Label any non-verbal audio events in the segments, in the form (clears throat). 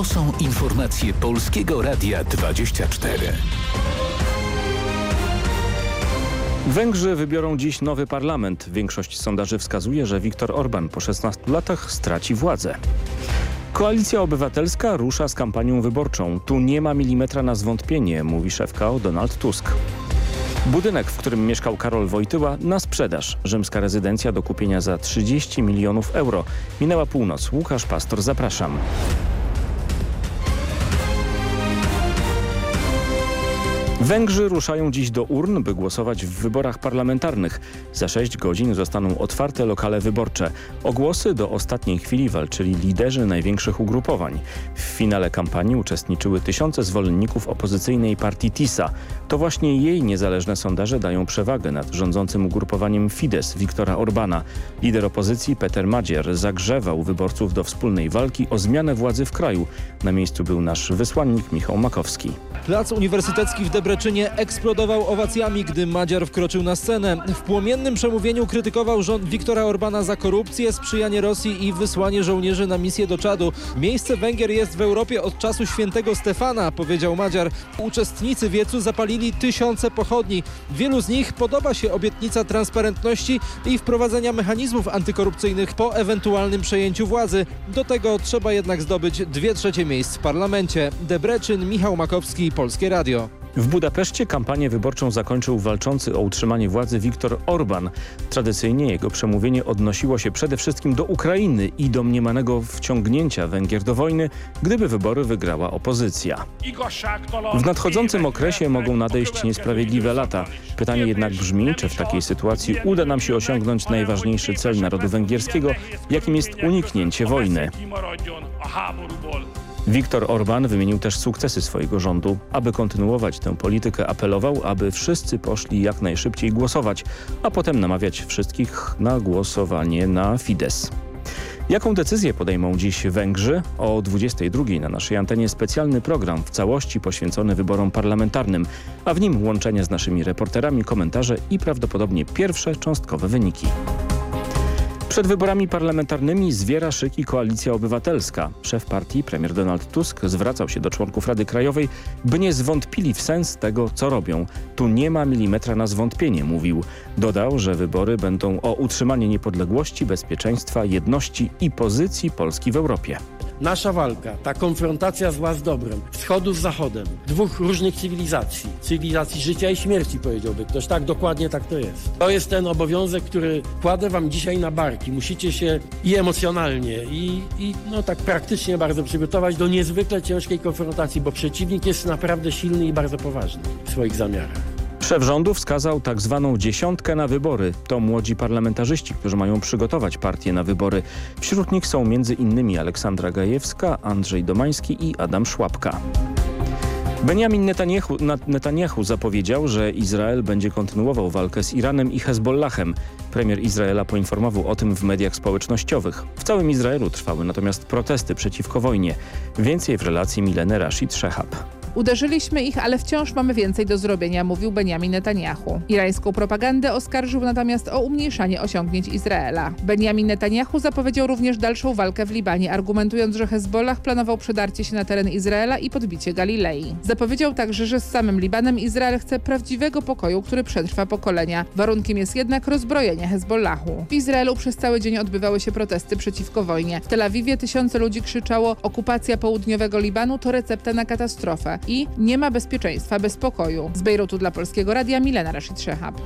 To są informacje Polskiego Radia 24. Węgrzy wybiorą dziś nowy parlament. Większość sondaży wskazuje, że Viktor Orban po 16 latach straci władzę. Koalicja Obywatelska rusza z kampanią wyborczą. Tu nie ma milimetra na zwątpienie, mówi szef KO Donald Tusk. Budynek, w którym mieszkał Karol Wojtyła, na sprzedaż. Rzymska rezydencja do kupienia za 30 milionów euro. Minęła północ. Łukasz Pastor, zapraszam. Węgrzy ruszają dziś do urn, by głosować w wyborach parlamentarnych. Za 6 godzin zostaną otwarte lokale wyborcze. O głosy do ostatniej chwili walczyli liderzy największych ugrupowań. W finale kampanii uczestniczyły tysiące zwolenników opozycyjnej partii TISA. To właśnie jej niezależne sondaże dają przewagę nad rządzącym ugrupowaniem Fidesz Viktora Orbana. Lider opozycji Peter Madzier zagrzewał wyborców do wspólnej walki o zmianę władzy w kraju. Na miejscu był nasz wysłannik Michał Makowski. Plac Uniwersytecki w Debreczynie eksplodował owacjami, gdy Madziar wkroczył na scenę. W płomiennym przemówieniu krytykował rząd Viktora Orbana za korupcję, sprzyjanie Rosji i wysłanie żołnierzy na misję do Czadu. Miejsce Węgier jest w Europie od czasu świętego Stefana, powiedział Madziar. Uczestnicy wiecu zapalili tysiące pochodni. Wielu z nich podoba się obietnica transparentności i wprowadzenia mechanizmów antykorupcyjnych po ewentualnym przejęciu władzy. Do tego trzeba jednak zdobyć dwie trzecie miejsc w parlamencie. Debreczyn, Michał Makowski, Polskie Radio. W Budapeszcie kampanię wyborczą zakończył walczący o utrzymanie władzy Viktor Orban. Tradycyjnie jego przemówienie odnosiło się przede wszystkim do Ukrainy i do mniemanego wciągnięcia Węgier do wojny, gdyby wybory wygrała opozycja. W nadchodzącym okresie mogą nadejść niesprawiedliwe lata. Pytanie jednak brzmi, czy w takiej sytuacji uda nam się osiągnąć najważniejszy cel narodu węgierskiego, jakim jest uniknięcie wojny. Viktor Orban wymienił też sukcesy swojego rządu. Aby kontynuować tę politykę apelował, aby wszyscy poszli jak najszybciej głosować, a potem namawiać wszystkich na głosowanie na Fidesz. Jaką decyzję podejmą dziś Węgrzy? O 22 na naszej antenie specjalny program w całości poświęcony wyborom parlamentarnym, a w nim łączenie z naszymi reporterami, komentarze i prawdopodobnie pierwsze cząstkowe wyniki. Przed wyborami parlamentarnymi zwiera szyki Koalicja Obywatelska. Szef partii, premier Donald Tusk, zwracał się do członków Rady Krajowej, by nie zwątpili w sens tego, co robią. Tu nie ma milimetra na zwątpienie, mówił. Dodał, że wybory będą o utrzymanie niepodległości, bezpieczeństwa, jedności i pozycji Polski w Europie. Nasza walka, ta konfrontacja zła z dobrem, wschodu z zachodem, dwóch różnych cywilizacji, cywilizacji życia i śmierci powiedziałby ktoś, tak dokładnie tak to jest. To jest ten obowiązek, który kładę wam dzisiaj na barki. Musicie się i emocjonalnie i, i no tak praktycznie bardzo przygotować do niezwykle ciężkiej konfrontacji, bo przeciwnik jest naprawdę silny i bardzo poważny w swoich zamiarach. Szef rządu wskazał tak zwaną dziesiątkę na wybory. To młodzi parlamentarzyści, którzy mają przygotować partię na wybory. Wśród nich są m.in. Aleksandra Gajewska, Andrzej Domański i Adam Szłapka. Benjamin Netanyahu, Netanyahu zapowiedział, że Izrael będzie kontynuował walkę z Iranem i Hezbollahem. Premier Izraela poinformował o tym w mediach społecznościowych. W całym Izraelu trwały natomiast protesty przeciwko wojnie. Więcej w relacji Mileny Rashid Shehab. Uderzyliśmy ich, ale wciąż mamy więcej do zrobienia, mówił Benjamin Netanyahu. Irańską propagandę oskarżył natomiast o umniejszanie osiągnięć Izraela. Benjamin Netanyahu zapowiedział również dalszą walkę w Libanie, argumentując, że Hezbollah planował przedarcie się na teren Izraela i podbicie Galilei. Zapowiedział także, że z samym Libanem Izrael chce prawdziwego pokoju, który przetrwa pokolenia. Warunkiem jest jednak rozbrojenie Hezbollahu. W Izraelu przez cały dzień odbywały się protesty przeciwko wojnie. W Tel Awiwie tysiące ludzi krzyczało okupacja południowego Libanu to recepta na katastrofę i nie ma bezpieczeństwa bez pokoju. Z Bejrutu dla Polskiego Radia Milena Rashid Szehab.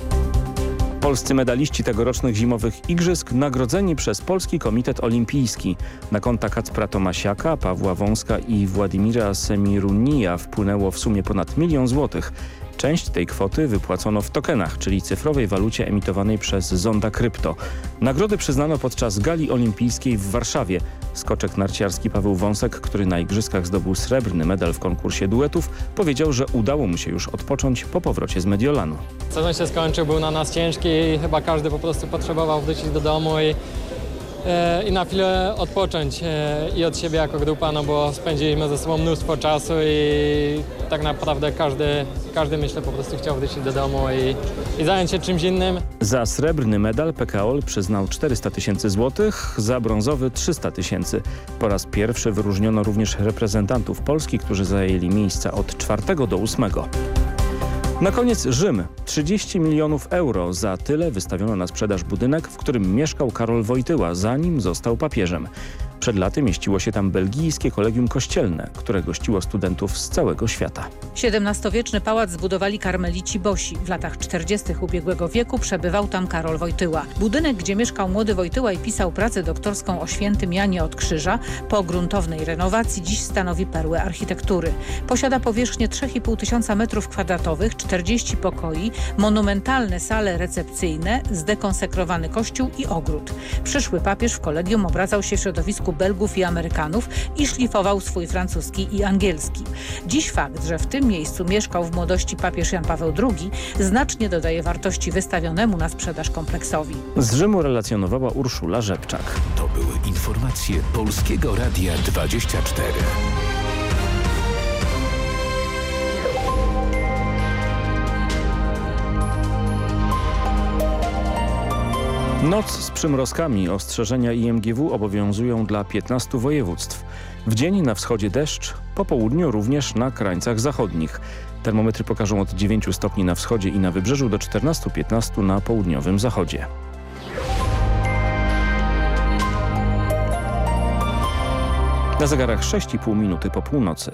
Polscy medaliści tegorocznych zimowych igrzysk nagrodzeni przez Polski Komitet Olimpijski. Na konta Kacpra Tomasiaka, Pawła Wąska i Władimira Semirunija wpłynęło w sumie ponad milion złotych. Część tej kwoty wypłacono w tokenach, czyli cyfrowej walucie emitowanej przez Zonda Krypto. Nagrody przyznano podczas gali olimpijskiej w Warszawie. Skoczek narciarski Paweł Wąsek, który na igrzyskach zdobył srebrny medal w konkursie duetów, powiedział, że udało mu się już odpocząć po powrocie z Mediolanu. Sezon się skończył, był na nas ciężki i chyba każdy po prostu potrzebował wrócić do domu i i na chwilę odpocząć e, i od siebie jako grupa, no bo spędziliśmy ze sobą mnóstwo czasu i tak naprawdę każdy, każdy myślę po prostu chciał wrócić do domu i, i zająć się czymś innym. Za srebrny medal PKOL przyznał 400 tysięcy złotych, za brązowy 300 tysięcy. Po raz pierwszy wyróżniono również reprezentantów Polski, którzy zajęli miejsca od czwartego do ósmego. Na koniec Rzym. 30 milionów euro. Za tyle wystawiono na sprzedaż budynek, w którym mieszkał Karol Wojtyła, zanim został papieżem. Przed laty mieściło się tam belgijskie kolegium kościelne, które gościło studentów z całego świata. XVII-wieczny pałac zbudowali karmelici Bosi. W latach 40. ubiegłego wieku przebywał tam Karol Wojtyła. Budynek, gdzie mieszkał młody Wojtyła i pisał pracę doktorską o świętym Janie od Krzyża, po gruntownej renowacji dziś stanowi perłę architektury. Posiada powierzchnię 3,5 tysiąca metrów kwadratowych, 40 pokoi, monumentalne sale recepcyjne, zdekonsekrowany kościół i ogród. Przyszły papież w kolegium obracał się w środowisku Belgów i Amerykanów i szlifował swój francuski i angielski. Dziś fakt, że w tym miejscu mieszkał w młodości papież Jan Paweł II znacznie dodaje wartości wystawionemu na sprzedaż kompleksowi. Z Rzymu relacjonowała Urszula Rzepczak. To były informacje Polskiego Radia 24. Noc z przymrozkami ostrzeżenia IMGW obowiązują dla 15 województw. W dzień na wschodzie deszcz, po południu również na krańcach zachodnich. Termometry pokażą od 9 stopni na wschodzie i na wybrzeżu do 14-15 na południowym zachodzie. Na zegarach 6,5 minuty po północy.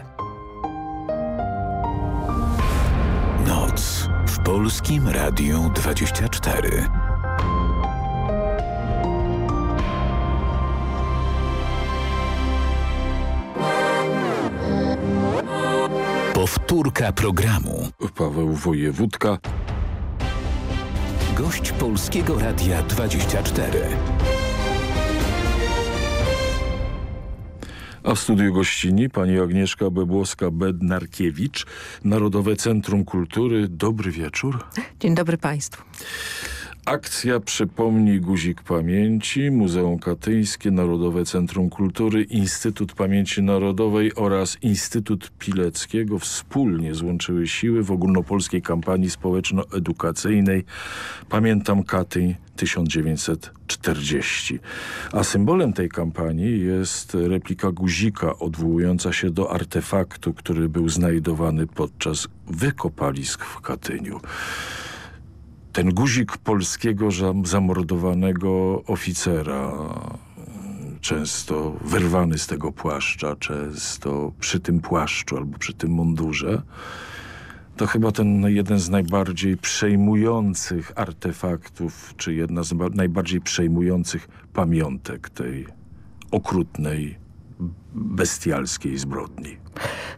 Noc w Polskim Radiu 24. Powtórka programu. Paweł Wojewódka. Gość Polskiego Radia 24. A w studiu gościni pani Agnieszka Bebłowska-Bednarkiewicz, Narodowe Centrum Kultury. Dobry wieczór. Dzień dobry Państwu. Akcja Przypomnij Guzik Pamięci, Muzeum Katyńskie, Narodowe Centrum Kultury, Instytut Pamięci Narodowej oraz Instytut Pileckiego. Wspólnie złączyły siły w ogólnopolskiej kampanii społeczno-edukacyjnej. Pamiętam Katyń 1940. A symbolem tej kampanii jest replika guzika odwołująca się do artefaktu, który był znajdowany podczas wykopalisk w Katyniu ten guzik polskiego zamordowanego oficera, często wyrwany z tego płaszcza, często przy tym płaszczu albo przy tym mundurze, to chyba ten jeden z najbardziej przejmujących artefaktów, czy jedna z najbardziej przejmujących pamiątek tej okrutnej, bestialskiej zbrodni.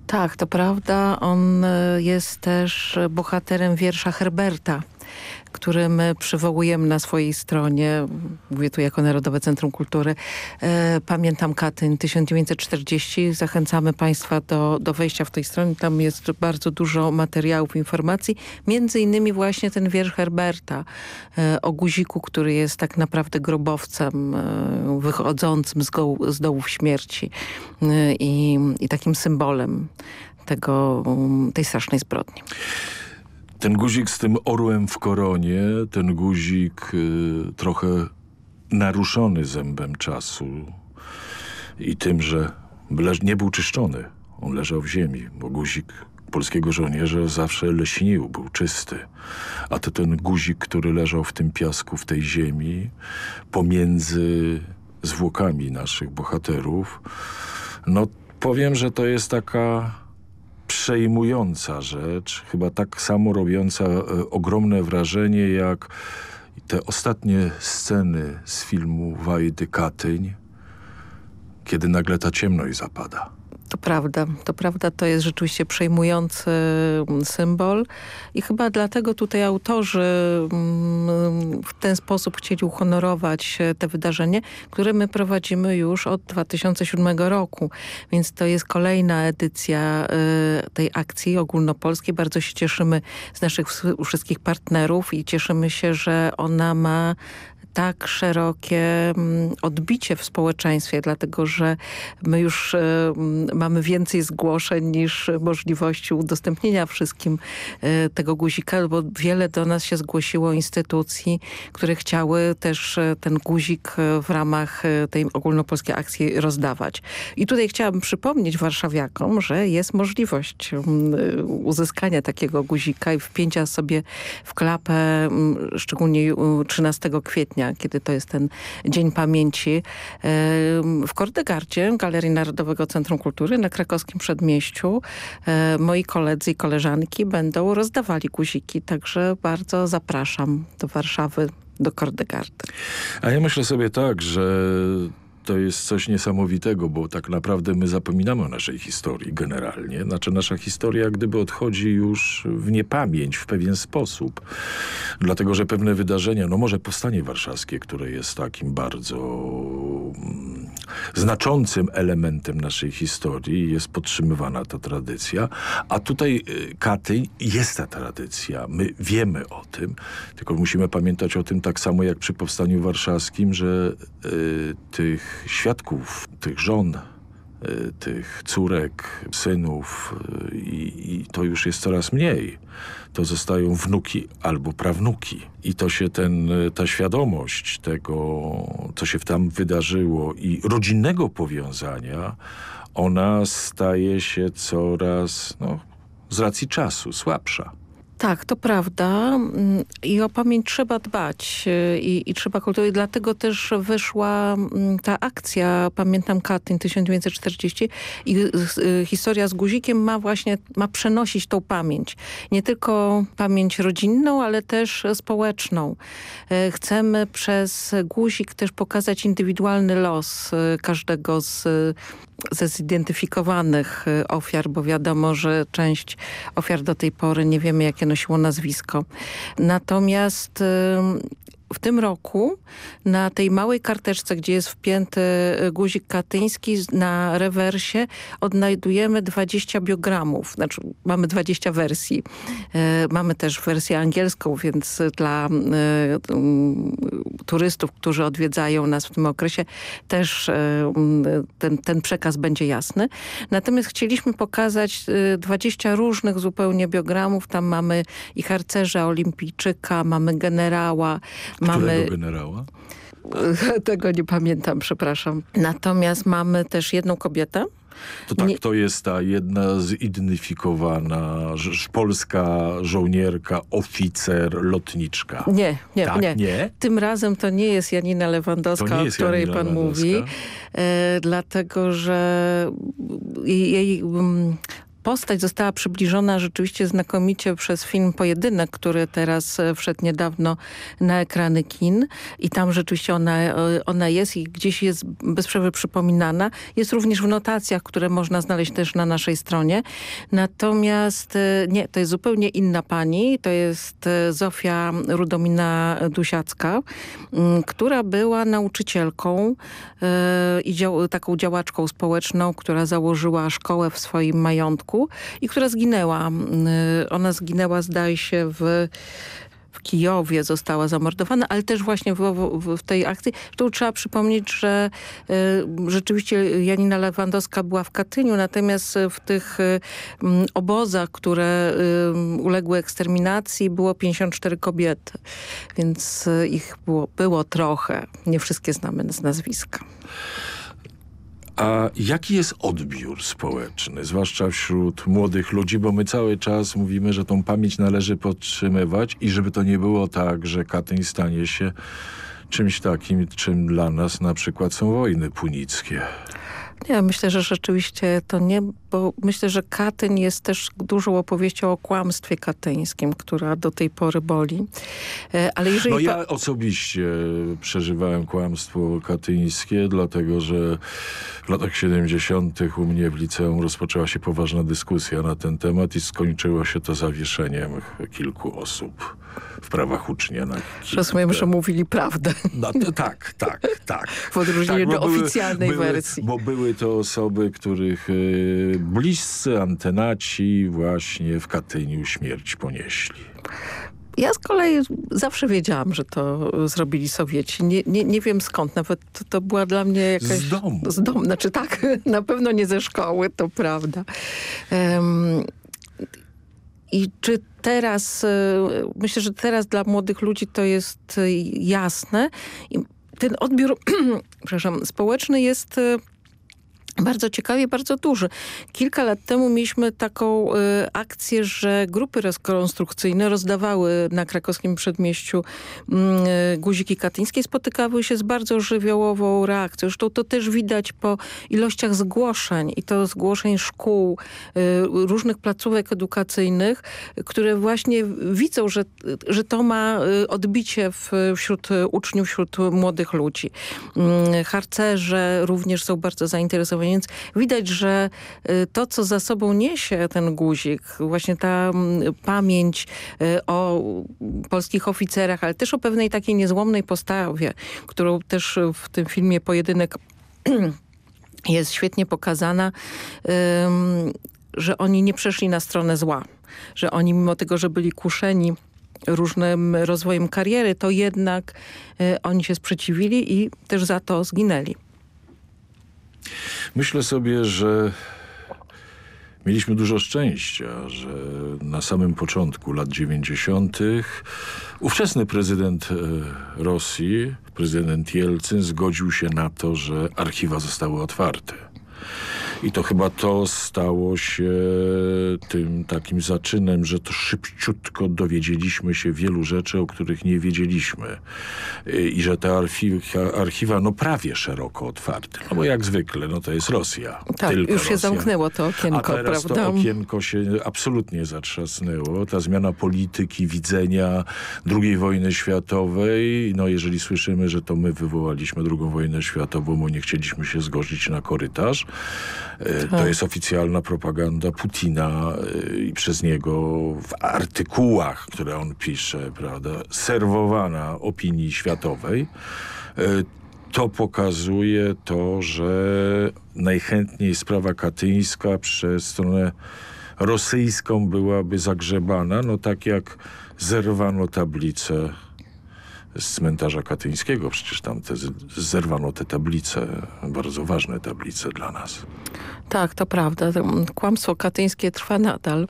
Tak, to prawda. On jest też bohaterem wiersza Herberta który my przywołujemy na swojej stronie, mówię tu jako Narodowe Centrum Kultury, e, Pamiętam Katyń 1940. Zachęcamy Państwa do, do wejścia w tej stronie. Tam jest bardzo dużo materiałów, informacji. Między innymi właśnie ten wiersz Herberta e, o guziku, który jest tak naprawdę grobowcem e, wychodzącym z, z dołów śmierci i, i takim symbolem tego, tej strasznej zbrodni. Ten guzik z tym orłem w koronie, ten guzik y, trochę naruszony zębem czasu i tym, że nie był czyszczony. On leżał w ziemi, bo guzik polskiego żołnierza zawsze leśnił, był czysty. A to ten guzik, który leżał w tym piasku, w tej ziemi, pomiędzy zwłokami naszych bohaterów, no powiem, że to jest taka przejmująca rzecz, chyba tak samo robiąca e, ogromne wrażenie jak te ostatnie sceny z filmu Wajdy Katyń, kiedy nagle ta ciemność zapada. To prawda, to prawda, to jest rzeczywiście przejmujący mm, symbol. I chyba dlatego tutaj autorzy mm, w ten sposób chcieli uhonorować e, te wydarzenie, które my prowadzimy już od 2007 roku, więc to jest kolejna edycja e, tej akcji ogólnopolskiej. Bardzo się cieszymy z naszych wszystkich partnerów i cieszymy się, że ona ma tak szerokie mm, odbicie w społeczeństwie, dlatego że my już e, mamy więcej zgłoszeń niż możliwości udostępnienia wszystkim e, tego guzika, bo wiele do nas się zgłosiło instytucji, które chciały też e, ten guzik w ramach tej ogólnopolskiej akcji rozdawać. I tutaj chciałabym przypomnieć warszawiakom, że jest możliwość uzyskania takiego guzika i wpięcia sobie w klapę, szczególnie 13 kwietnia kiedy to jest ten Dzień Pamięci, w Kordegardzie, Galerii Narodowego Centrum Kultury na krakowskim przedmieściu. E, moi koledzy i koleżanki będą rozdawali guziki, także bardzo zapraszam do Warszawy, do Kordegardy. A ja myślę sobie tak, że to jest coś niesamowitego, bo tak naprawdę my zapominamy o naszej historii generalnie. Znaczy nasza historia gdyby odchodzi już w niepamięć w pewien sposób. Dlatego, że pewne wydarzenia, no może Powstanie Warszawskie, które jest takim bardzo mm, znaczącym elementem naszej historii, jest podtrzymywana ta tradycja, a tutaj y, Katyń jest ta tradycja. My wiemy o tym, tylko musimy pamiętać o tym tak samo jak przy Powstaniu Warszawskim, że y, tych świadków, tych żon, y, tych córek, synów y, i, i, to już jest coraz mniej. To zostają wnuki albo prawnuki. I to się ten, ta świadomość tego, co się tam wydarzyło i rodzinnego powiązania, ona staje się coraz, no, z racji czasu, słabsza. Tak, to prawda mm, i o pamięć trzeba dbać y, i, i trzeba kultywować. Dlatego też wyszła mm, ta akcja Pamiętam Katyń 1940 i y, historia z guzikiem ma właśnie, ma przenosić tą pamięć. Nie tylko pamięć rodzinną, ale też społeczną. Y, chcemy przez guzik też pokazać indywidualny los każdego z ze zidentyfikowanych ofiar, bo wiadomo, że część ofiar do tej pory nie wiemy, jakie nosiło nazwisko. Natomiast w tym roku na tej małej karteczce, gdzie jest wpięty e, guzik katyński, na rewersie odnajdujemy 20 biogramów. Znaczy mamy 20 wersji. E, mamy też wersję angielską, więc dla e, turystów, którzy odwiedzają nas w tym okresie też ten, ten przekaz będzie jasny. Natomiast chcieliśmy pokazać 20 różnych zupełnie biogramów. Tam mamy i harcerza olimpijczyka, mamy generała, mamy... generała? (laughs) Tego nie pamiętam, przepraszam. Natomiast mamy też jedną kobietę, to tak, nie... to jest ta jedna zidentyfikowana polska żołnierka, oficer, lotniczka. Nie, nie, tak, nie, nie. Tym razem to nie jest Janina Lewandowska, o której Janina pan mówi. E, dlatego, że jej, jej postać została przybliżona rzeczywiście znakomicie przez film Pojedynek, który teraz e, wszedł niedawno na ekrany kin i tam rzeczywiście ona, e, ona jest i gdzieś jest bez przerwy przypominana. Jest również w notacjach, które można znaleźć też na naszej stronie. Natomiast e, nie, to jest zupełnie inna pani. To jest Zofia Rudomina Dusiacka, która była nauczycielką i dział, taką działaczką społeczną, która założyła szkołę w swoim majątku roku i która zginęła. Y, ona zginęła zdaje się w w Kijowie została zamordowana, ale też właśnie w, w, w tej akcji. Tu trzeba przypomnieć, że y, rzeczywiście Janina Lewandowska była w Katyniu, natomiast w tych y, obozach, które y, uległy eksterminacji było 54 kobiety, więc y, ich było, było trochę. Nie wszystkie znamy z nazwiska. A jaki jest odbiór społeczny, zwłaszcza wśród młodych ludzi, bo my cały czas mówimy, że tą pamięć należy podtrzymywać i żeby to nie było tak, że Katyń stanie się czymś takim, czym dla nas na przykład są wojny punickie. Nie, myślę, że rzeczywiście to nie, bo myślę, że Katyń jest też dużą opowieścią o kłamstwie katyńskim, która do tej pory boli. E, ale jeżeli... No ja osobiście przeżywałem kłamstwo katyńskie, dlatego że w latach 70. u mnie w liceum rozpoczęła się poważna dyskusja na ten temat i skończyło się to zawieszeniem kilku osób w prawach ucznia. Na Rozumiem, że mówili prawdę. No, tak, tak, tak. W odróżnieniu tak, do oficjalnej były, wersji. Bo były to osoby, których y, bliscy antenaci właśnie w Katyniu śmierć ponieśli. Ja z kolei zawsze wiedziałam, że to zrobili Sowieci. Nie, nie, nie wiem skąd. Nawet to, to była dla mnie jakaś... Z domu. Z domu. Znaczy tak, (laughs) na pewno nie ze szkoły, to prawda. Um, I czy teraz, myślę, że teraz dla młodych ludzi to jest jasne. I ten odbiór, (clears throat) przepraszam, społeczny jest bardzo ciekawie, bardzo duży. Kilka lat temu mieliśmy taką y, akcję, że grupy rekonstrukcyjne rozdawały na krakowskim przedmieściu y, guziki katyńskie. Spotykały się z bardzo żywiołową reakcją. Zresztą to też widać po ilościach zgłoszeń i to zgłoszeń szkół, y, różnych placówek edukacyjnych, które właśnie widzą, że, że to ma odbicie w, wśród uczniów, wśród młodych ludzi. Harcerze również są bardzo zainteresowani więc widać, że y, to, co za sobą niesie ten guzik, właśnie ta mm, pamięć y, o polskich oficerach, ale też o pewnej takiej niezłomnej postawie, którą też w tym filmie Pojedynek (clears throat) jest świetnie pokazana, że oni nie przeszli na stronę zła. Że oni mimo tego, że byli kuszeni różnym rozwojem kariery, to jednak y, oni się sprzeciwili i też za to zginęli. Myślę sobie, że mieliśmy dużo szczęścia, że na samym początku lat 90. ówczesny prezydent e, Rosji, prezydent Jelcyn zgodził się na to, że archiwa zostały otwarte. I to chyba to stało się tym takim zaczynem, że to szybciutko dowiedzieliśmy się wielu rzeczy, o których nie wiedzieliśmy. I że te archiwa, archiwa no prawie szeroko otwarte. No bo jak zwykle, no to jest Rosja. Tak, Tylko już się Rosja. zamknęło to okienko, A teraz prawda? to okienko się absolutnie zatrzasnęło. Ta zmiana polityki, widzenia II wojny światowej, no jeżeli słyszymy, że to my wywołaliśmy II wojnę światową, bo nie chcieliśmy się zgodzić na korytarz, E, to tak. jest oficjalna propaganda Putina e, i przez niego w artykułach, które on pisze, prawda, serwowana opinii światowej. E, to pokazuje to, że najchętniej sprawa katyńska przez stronę rosyjską byłaby zagrzebana, no tak jak zerwano tablicę z cmentarza katyńskiego. Przecież tam te, zerwano te tablice, bardzo ważne tablice dla nas. Tak, to prawda. Kłamstwo katyńskie trwa nadal,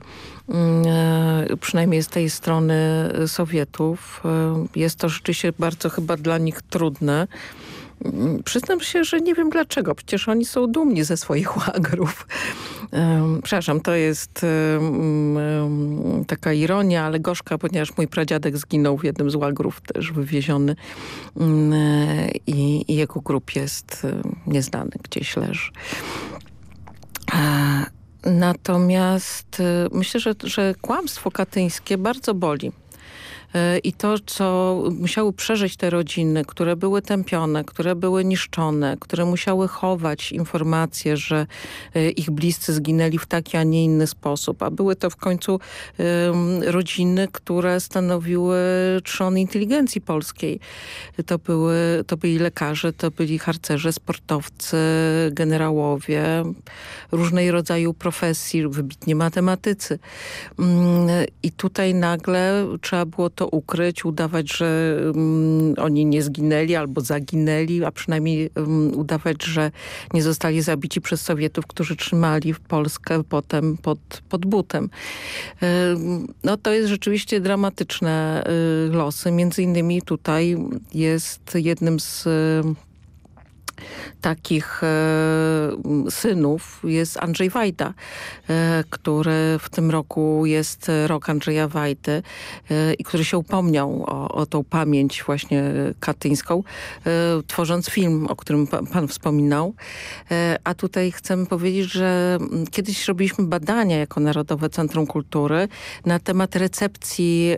mm, e, przynajmniej z tej strony Sowietów. E, jest to rzeczywiście bardzo chyba dla nich trudne. Mm, przyznam się, że nie wiem dlaczego. Przecież oni są dumni ze swoich (laughs) łagrów. Przepraszam, to jest taka ironia, ale gorzka, ponieważ mój pradziadek zginął w jednym z łagrów, też wywieziony um, i, i, jego grób jest nieznany, gdzieś leży. Natomiast e, myślę, że, że kłamstwo katyńskie bardzo boli. E, i to, co musiały przeżyć te rodziny, które były tępione, które były niszczone, które musiały chować informacje, że e, ich bliscy zginęli w taki, a nie inny sposób, a były to w końcu rodziny, które stanowiły trzon inteligencji polskiej. To, były, to byli lekarze, to byli harcerze, sportowcy, generałowie, różnej rodzaju profesji, wybitnie matematycy. Mm, I tutaj nagle trzeba było to to ukryć, udawać, że um, oni nie zginęli albo zaginęli, a przynajmniej um, udawać, że nie zostali zabici przez Sowietów, którzy trzymali Polskę potem pod, pod butem. no to jest rzeczywiście dramatyczne y, losy. Między innymi tutaj jest jednym z takich e, synów jest Andrzej Wajda, e, który w tym roku jest rok Andrzeja Wajdy e, i który się upomniał o, o tą pamięć właśnie katyńską, tworząc film, o którym pan, wspominał. A tutaj chcemy powiedzieć, że kiedyś robiliśmy badania jako Narodowe Centrum Kultury na temat recepcji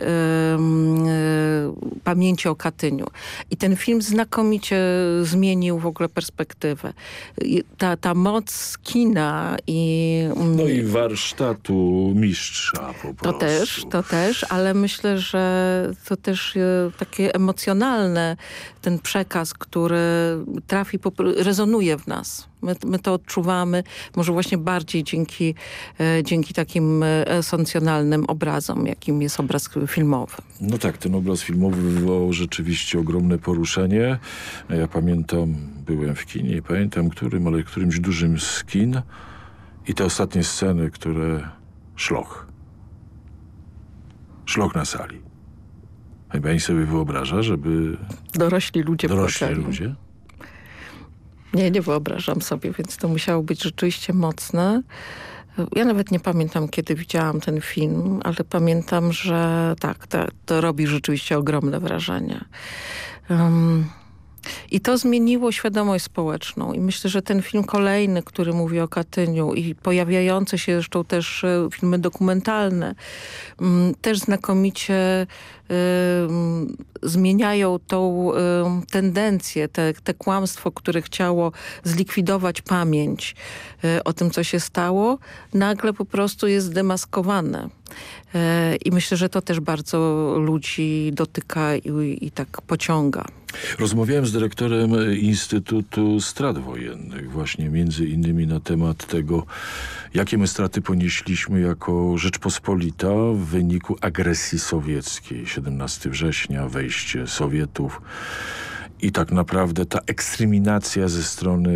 pamięci o Katyniu. I ten film znakomicie zmienił w ogóle perspektywę. I Ta, ta moc kina i... mm, No i warsztatu mistrza po prostu. to też, to też, ale myślę, że to też e, takie emocjonalne, ten przekaz, który trafi, rezonuje w nas. My, my to odczuwamy może właśnie bardziej dzięki, e, dzięki takim e, esencjonalnym obrazom, jakim jest obraz filmowy. No tak, ten obraz filmowy wywołał rzeczywiście ogromne poruszenie. Ja pamiętam, byłem w kinie, nie pamiętam którym, ale którymś dużym z kin i te ostatnie sceny, które... Szloch. Szloch na sali. A pani sobie wyobraża, żeby Dorośli ludzie dorośli płakali. ludzie... Nie, nie wyobrażam sobie, więc to musiało być rzeczywiście mocne. Ja nawet nie pamiętam, kiedy widziałam ten film, ale pamiętam, że tak, to, to robi rzeczywiście ogromne wrażenie. Um, I to zmieniło świadomość społeczną. I myślę, że ten film kolejny, który mówi o Katyniu i pojawiające się zresztą też e, filmy dokumentalne, mm, też znakomicie zmieniają tą tendencję, te, te kłamstwo, które chciało zlikwidować pamięć y, o tym, co się stało, nagle po prostu jest demaskowane. Y, I myślę, że to też bardzo ludzi dotyka i, i tak pociąga. Rozmawiałem z dyrektorem Instytutu Strat Wojennych właśnie między innymi na temat tego, jakie my straty ponieśliśmy jako Rzeczpospolita w wyniku agresji sowieckiej. 17 września, wejście Sowietów i tak naprawdę ta ekstreminacja ze strony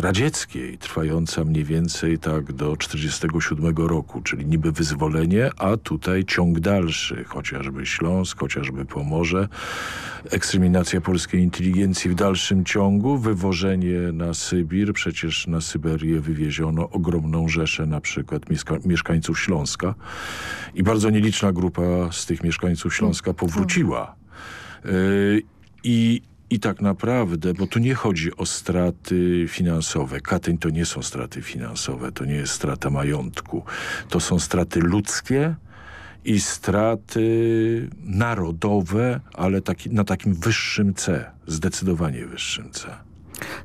radzieckiej, trwająca mniej więcej tak do 47 roku, czyli niby wyzwolenie, a tutaj ciąg dalszy, chociażby Śląsk, chociażby Pomorze, ekstreminacja polskiej inteligencji w dalszym ciągu, wywożenie na Sybir, przecież na Syberię wywieziono ogromną rzeszę na przykład mieszka mieszkańców Śląska. I bardzo nieliczna grupa z tych mieszkańców Śląska powróciła. Yy, I i tak naprawdę, bo tu nie chodzi o straty finansowe. Katyń to nie są straty finansowe, to nie jest strata majątku. To są straty ludzkie i straty narodowe, ale taki, na takim wyższym C, zdecydowanie wyższym C.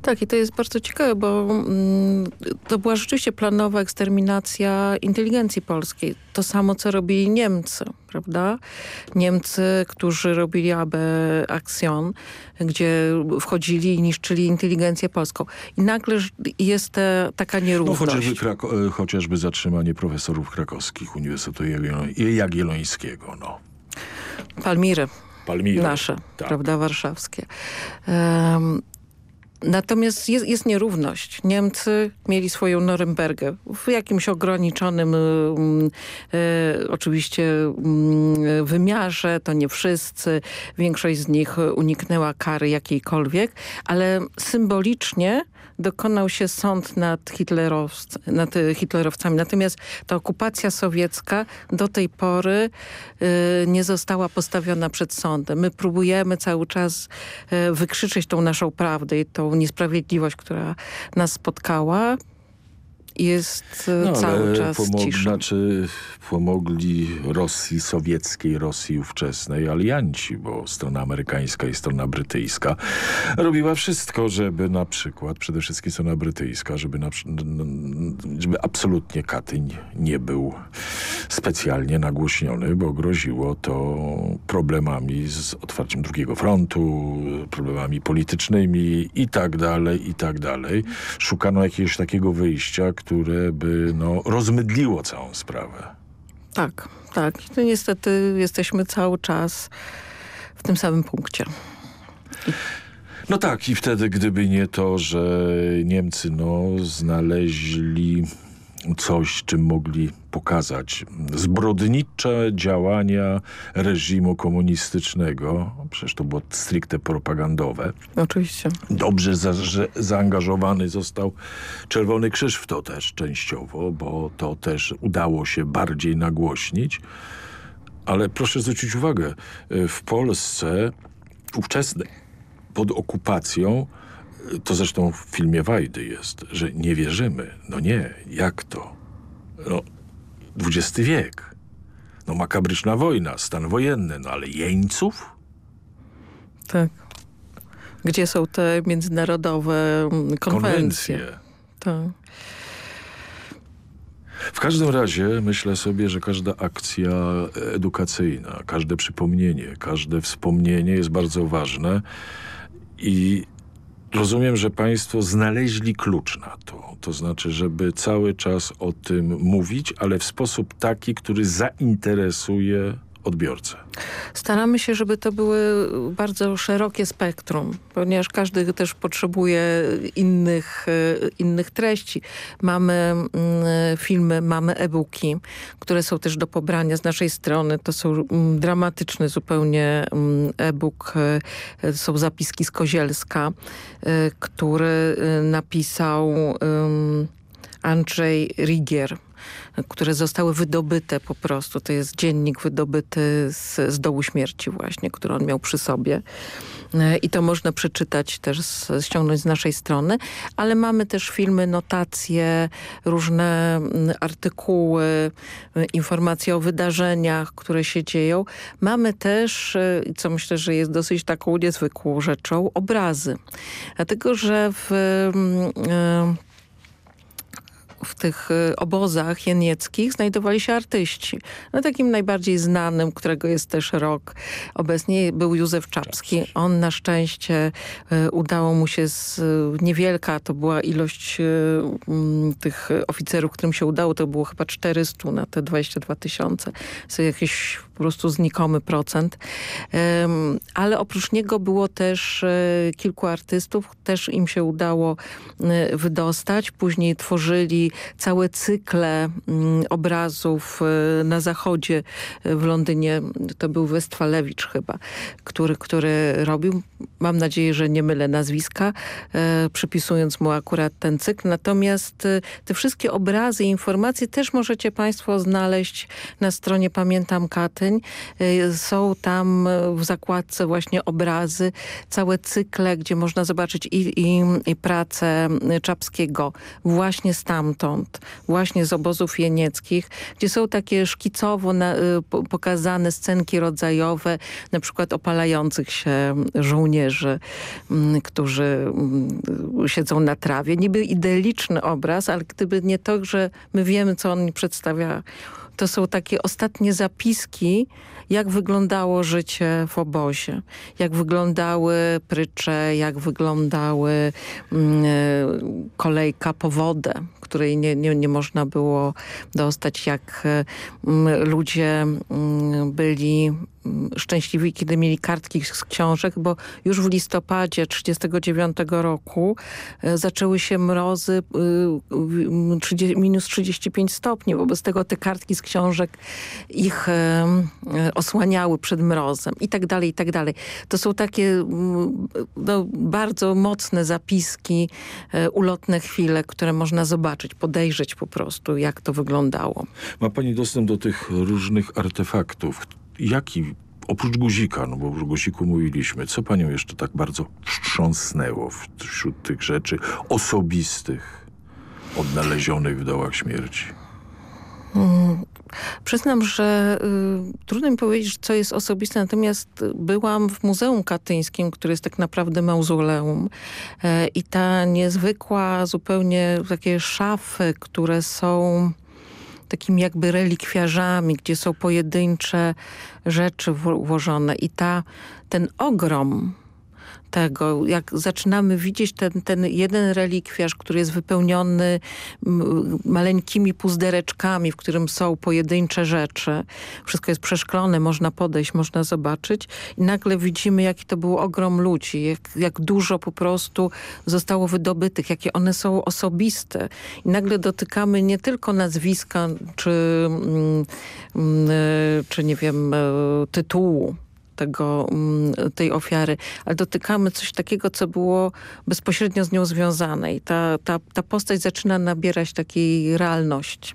Tak, i to jest bardzo ciekawe, bo mm, to była rzeczywiście planowa eksterminacja inteligencji polskiej. To samo, co robili Niemcy, prawda? Niemcy, którzy robili AB Aktion, gdzie wchodzili i niszczyli inteligencję polską. I nagle jest ta, taka No, nierówność. chociażby, Krako e, chociażby zatrzymanie profesorów krakowskich Uniwersytetu Jagielloń Jagiellońskiego. No. Palmiry. Palmira. nasze, Tak. prawda, warszawskie. Em, Natomiast jest, jest nierówność. Niemcy mieli swoją Norymbergę w jakimś ograniczonym mm, e, oczywiście mm, wymiarze, to nie wszyscy. Większość z nich uniknęła kary jakiejkolwiek, ale symbolicznie dokonał się sąd nad, nad e, hitlerowcami. Natomiast ta okupacja sowiecka do tej pory e, nie została postawiona przed sądem. My próbujemy cały czas wykrzyczeć tą naszą prawdę i tą niesprawiedliwość, która nas spotkała. Jest e, No, cały ale czas pomog, cisza. znaczy pomogli Rosji sowieckiej, Rosji ówczesnej alianci, bo strona amerykańska i strona brytyjska robiła wszystko, żeby na przykład, przede wszystkim strona brytyjska, żeby, na, żeby absolutnie Katyń nie był specjalnie nagłośniony, bo groziło to problemami z otwarciem drugiego frontu, problemami politycznymi i tak dalej, i tak dalej. Szukano jakiegoś takiego wyjścia, które by no, rozmydliło całą sprawę. Tak, tak. To niestety jesteśmy cały czas w tym samym punkcie. No tak, i wtedy gdyby nie to, że Niemcy no, znaleźli coś, czym mogli pokazać zbrodnicze działania reżimu komunistycznego. Przecież to było stricte propagandowe. Oczywiście. Dobrze za, że zaangażowany został Czerwony Krzyż w to też częściowo, bo to też udało się bardziej nagłośnić. Ale proszę zwrócić uwagę, w Polsce ówczesnej pod okupacją to zresztą w filmie Wajdy jest, że nie wierzymy. No nie, jak to? No, XX wiek. No makabryczna wojna, stan wojenny, no ale jeńców? Tak. Gdzie są te międzynarodowe konwencje? konwencje. Tak. W każdym razie myślę sobie, że każda akcja edukacyjna, każde przypomnienie, każde wspomnienie jest bardzo ważne i Rozumiem, że państwo znaleźli klucz na to. To znaczy, żeby cały czas o tym mówić, ale w sposób taki, który zainteresuje odbiorcę. Staramy się, żeby to były bardzo szerokie spektrum, ponieważ każdy też potrzebuje innych, e, innych treści. Mamy mm, filmy, mamy e-booki, które są też do pobrania z naszej strony. To są mm, dramatyczny zupełnie mm, e-book. E, są zapiski z Kozielska, e, który napisał Andrzej Rigier które zostały wydobyte po prostu. To jest dziennik wydobyty z, z dołu śmierci właśnie, który on miał przy sobie. E, I to można przeczytać też, ściągnąć z naszej strony, ale mamy też filmy, notacje, różne mm, artykuły, e, informacje o wydarzeniach, które się dzieją. Mamy też, e, co myślę, że jest dosyć taką niezwykłą rzeczą, obrazy. Dlatego, że w mm, w tych y, obozach jenieckich znajdowali się artyści. No, takim najbardziej znanym, którego jest też rok obecnie, był Józef Czapski. On na szczęście y, udało mu się z niewielka, to była ilość y, mm, tych oficerów, którym się udało, to było chyba 400 na te 22 tysiące. To jakieś po prostu znikomy procent. Ale oprócz niego było też kilku artystów, też im się udało wydostać. Później tworzyli całe cykle mm, obrazów y, na zachodzie y, w Londynie. To był Westfalewicz chyba, który, który robił. Mam nadzieję, że nie mylę nazwiska, y, przypisując mu akurat ten cykl. Natomiast te wszystkie obrazy i informacje też możecie Państwo znaleźć na stronie Pamiętam Katyń. Są tam w zakładce właśnie obrazy, całe cykle, gdzie można zobaczyć i, i, i pracę Czapskiego właśnie stamtąd stamtąd, właśnie z obozów jenieckich, gdzie są takie szkicowo na, y, pokazane scenki rodzajowe, na przykład opalających się żołnierzy, mm, którzy mm, siedzą na trawie. Niby idealiczny obraz, ale gdyby nie to, że my wiemy, co on przedstawia, to są takie ostatnie zapiski, jak wyglądało życie w obozie, jak wyglądały prycze, jak wyglądały mm, kolejka po wodę, której nie, nie, nie można było dostać, jak mm, ludzie mm, byli szczęśliwi, kiedy mieli kartki z książek, bo już w listopadzie 1939 roku e, zaczęły się mrozy y, minus 35 stopni. Wobec tego te kartki z książek ich e, osłaniały przed mrozem i tak dalej, i tak dalej. To są takie no, bardzo mocne zapiski, e, ulotne chwile, które można zobaczyć, podejrzeć po prostu, jak to wyglądało. Ma pani dostęp do tych różnych artefaktów, jaki oprócz guzika, no bo o guziku mówiliśmy, co panią jeszcze tak bardzo wstrząsnęło wśród tych rzeczy osobistych odnalezionych w dołach śmierci? Przyznam, że y, trudno mi powiedzieć, co jest osobiste, natomiast byłam w Muzeum Katyńskim, które jest tak naprawdę mauzoleum y, i ta niezwykła zupełnie takie szafy, które są takimi jakby relikwiarzami, gdzie są pojedyncze rzeczy włożone. I ta, ten ogrom tego, jak zaczynamy widzieć ten, ten jeden relikwiarz, który jest wypełniony maleńkimi puzdereczkami, w którym są pojedyncze rzeczy. Wszystko jest przeszklone, można podejść, można zobaczyć i nagle widzimy, jaki to był ogrom ludzi, jak, jak dużo po prostu zostało wydobytych, jakie one są osobiste. I nagle dotykamy nie tylko nazwiska, czy, mm, mm, czy nie wiem, e, tytułu, tego, mm, tej ofiary, ale dotykamy coś takiego, co było bezpośrednio z nią związane i ta, ta, ta postać zaczyna nabierać takiej realności.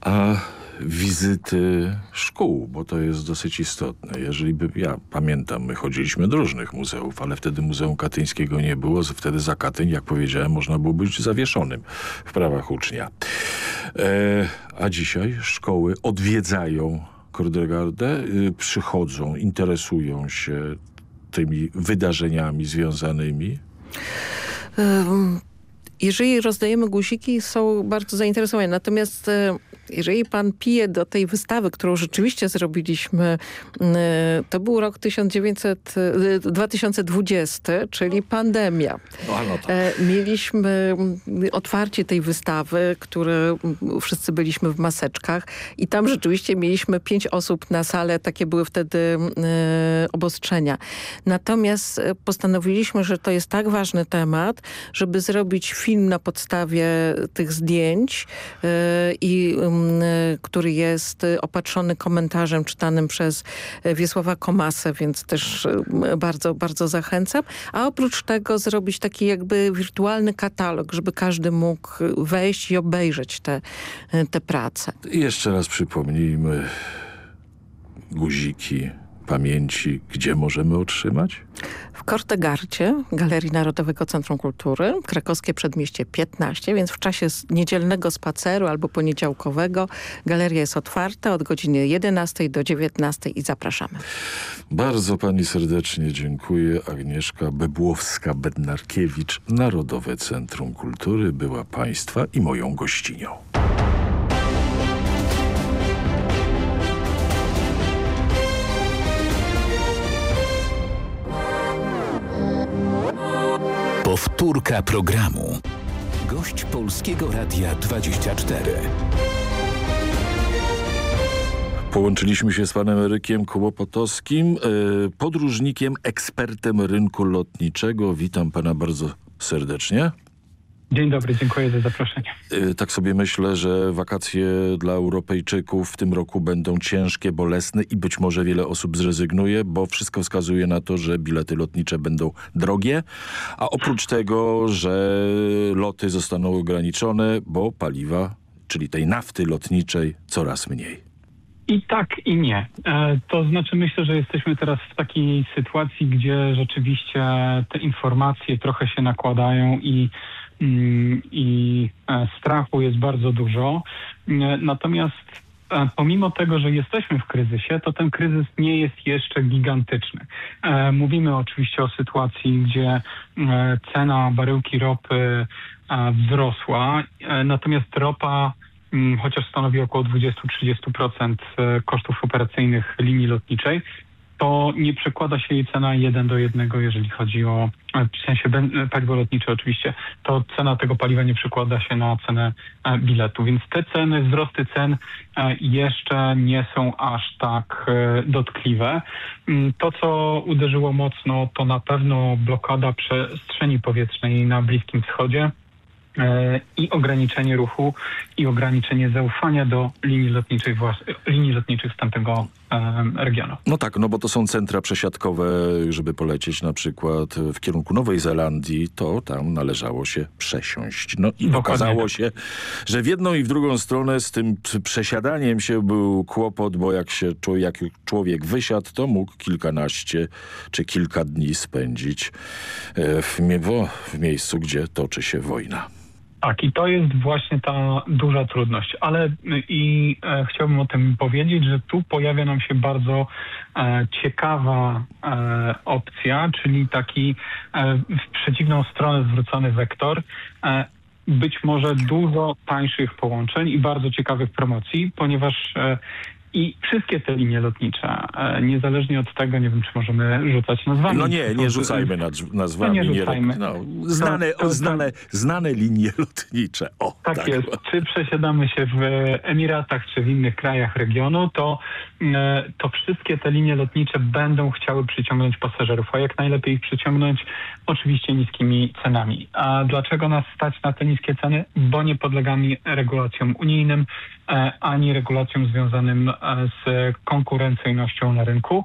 A wizyty szkół, bo to jest dosyć istotne. Jeżeli by, ja pamiętam, my chodziliśmy do różnych muzeów, ale wtedy Muzeum Katyńskiego nie było, wtedy za Katyń, jak powiedziałem, można było być zawieszonym w prawach ucznia. E, a dzisiaj szkoły odwiedzają Kordegardę, y, przychodzą, interesują się tymi wydarzeniami związanymi? Jeżeli rozdajemy guziki, są bardzo zainteresowani. Natomiast jeżeli pan pije do tej wystawy, którą rzeczywiście zrobiliśmy, e, to był rok 1900, 2020, e, czyli pandemia. No, no tak. Mieliśmy otwarcie tej wystawy, które wszyscy byliśmy w maseczkach i tam rzeczywiście mieliśmy pięć osób na salę. Takie były wtedy obostrzenia. Natomiast postanowiliśmy, że to jest tak ważny temat, żeby zrobić film na podstawie tych zdjęć i który jest opatrzony komentarzem czytanym przez Wiesława Komasę, więc też y, bardzo, bardzo zachęcam. A oprócz tego zrobić taki jakby wirtualny katalog, żeby każdy mógł wejść i obejrzeć te, te prace. Jeszcze raz przypomnijmy guziki pamięci, gdzie możemy otrzymać? W Kortegarcie, Galerii Narodowego Centrum Kultury, krakowskie przedmieście 15, więc w czasie niedzielnego spaceru albo poniedziałkowego galeria jest otwarta od godziny 11 do 19 i zapraszamy. Bardzo pani serdecznie dziękuję. Agnieszka Bebłowska-Bednarkiewicz, Narodowe Centrum Kultury była państwa i moją gościnią. Powtórka programu. Gość Polskiego Radia 24. Połączyliśmy się z panem Erykiem Kołopotowskim, e, podróżnikiem, ekspertem rynku lotniczego. Witam pana bardzo serdecznie. Dzień dobry, dziękuję za zaproszenie. Y, tak sobie myślę, że wakacje dla Europejczyków w tym roku będą ciężkie, bolesne i być może wiele osób zrezygnuje, bo wszystko wskazuje na to, że bilety lotnicze będą drogie, a oprócz tego, że loty zostaną ograniczone, bo paliwa, czyli tej nafty lotniczej coraz mniej. I tak, i nie. E, to znaczy myślę, że jesteśmy teraz w takiej sytuacji, gdzie rzeczywiście te informacje trochę się nakładają i i e, strachu jest bardzo dużo. E, natomiast e, pomimo tego, że jesteśmy w kryzysie, to ten kryzys nie jest jeszcze gigantyczny. Mówimy oczywiście o sytuacji, gdzie cena baryłki ropy wzrosła, natomiast ropa mm, chociaż stanowi około 20-30% kosztów operacyjnych linii lotniczej, to nie przekłada się jej cena jeden do jednego, jeżeli chodzi o, w sensie paliwo lotnicze oczywiście, to cena tego paliwa nie przekłada się na cenę e, biletu. Więc te ceny, wzrosty cen e, jeszcze nie są aż tak e, dotkliwe. Mm, to, co uderzyło mocno, to na pewno blokada przestrzeni powietrznej na Bliskim Wschodzie i ograniczenie ruchu i ograniczenie zaufania do linii lotniczych, linii lotniczych z tamtego regionu. No tak, no bo to są centra przesiadkowe, żeby polecieć na przykład w kierunku Nowej Zelandii, to tam należało się przesiąść. No i okazało tak. się, że w jedną i w drugą stronę z tym przesiadaniem się był kłopot, bo jak się jak człowiek wysiadł, to mógł kilkanaście czy kilka dni spędzić e, w, w miejscu, gdzie toczy się wojna. Tak, i to jest właśnie ta duża trudność, ale y, i e, chciałbym o tym powiedzieć, że tu pojawia nam się bardzo e, ciekawa e, opcja, czyli taki e, w przeciwną stronę zwrócony wektor. E, być może dużo tańszych połączeń i bardzo ciekawych promocji, ponieważ e, I wszystkie te linie lotnicze, e, niezależnie od tego, nie wiem, czy możemy rzucać nazwami. No nie, nie rzucajmy nazwami. No nie rzucajmy. no, znane, To- to- znane, znane linie (laughs) lotnicze. O, Tak, jest. Czy przesiadamy się w Emiratach, czy w innych krajach regionu, to, e, to wszystkie te linie lotnicze będą chciały przyciągnąć pasażerów. A jak najlepiej ich przyciągnąć? Oczywiście niskimi cenami. A dlaczego nas stać na te niskie ceny? Bo nie podlegamy regulacjom unijnym, ani regulacjom związanym e, z konkurencyjnością na rynku.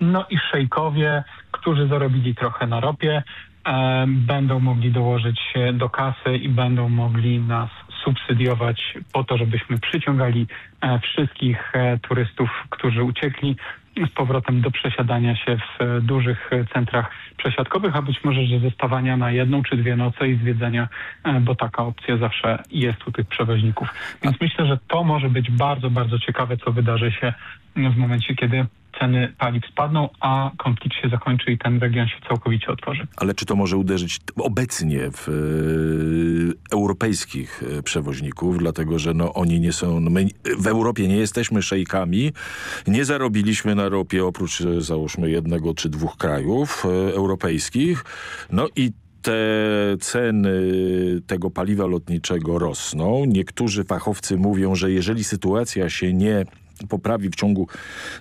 No i szejkowie, którzy zarobili trochę na ropie, e, będą mogli dołożyć się do kasy i będą mogli nas subsydiować po to, żebyśmy przyciągali e, wszystkich e, turystów, którzy uciekli z powrotem do przesiadania się w e, dużych e, centrach przesiadkowych, a być może, że zostawania na jedną czy dwie noce i zwiedzenia, e, bo taka opcja zawsze jest u tych przewoźników. Więc myślę, że to może być bardzo, bardzo ciekawe, co wydarzy się w momencie, kiedy ceny paliw spadną, a konflikt się zakończy i ten region się całkowicie otworzy. Ale czy to może uderzyć obecnie w e, europejskich e, przewoźników, dlatego że no, oni nie są, no, my w Europie nie jesteśmy szejkami, nie zarobiliśmy na ropie oprócz e, załóżmy jednego czy dwóch krajów e, europejskich, no i te ceny tego paliwa lotniczego rosną. Niektórzy fachowcy mówią, że jeżeli sytuacja się nie poprawi w ciągu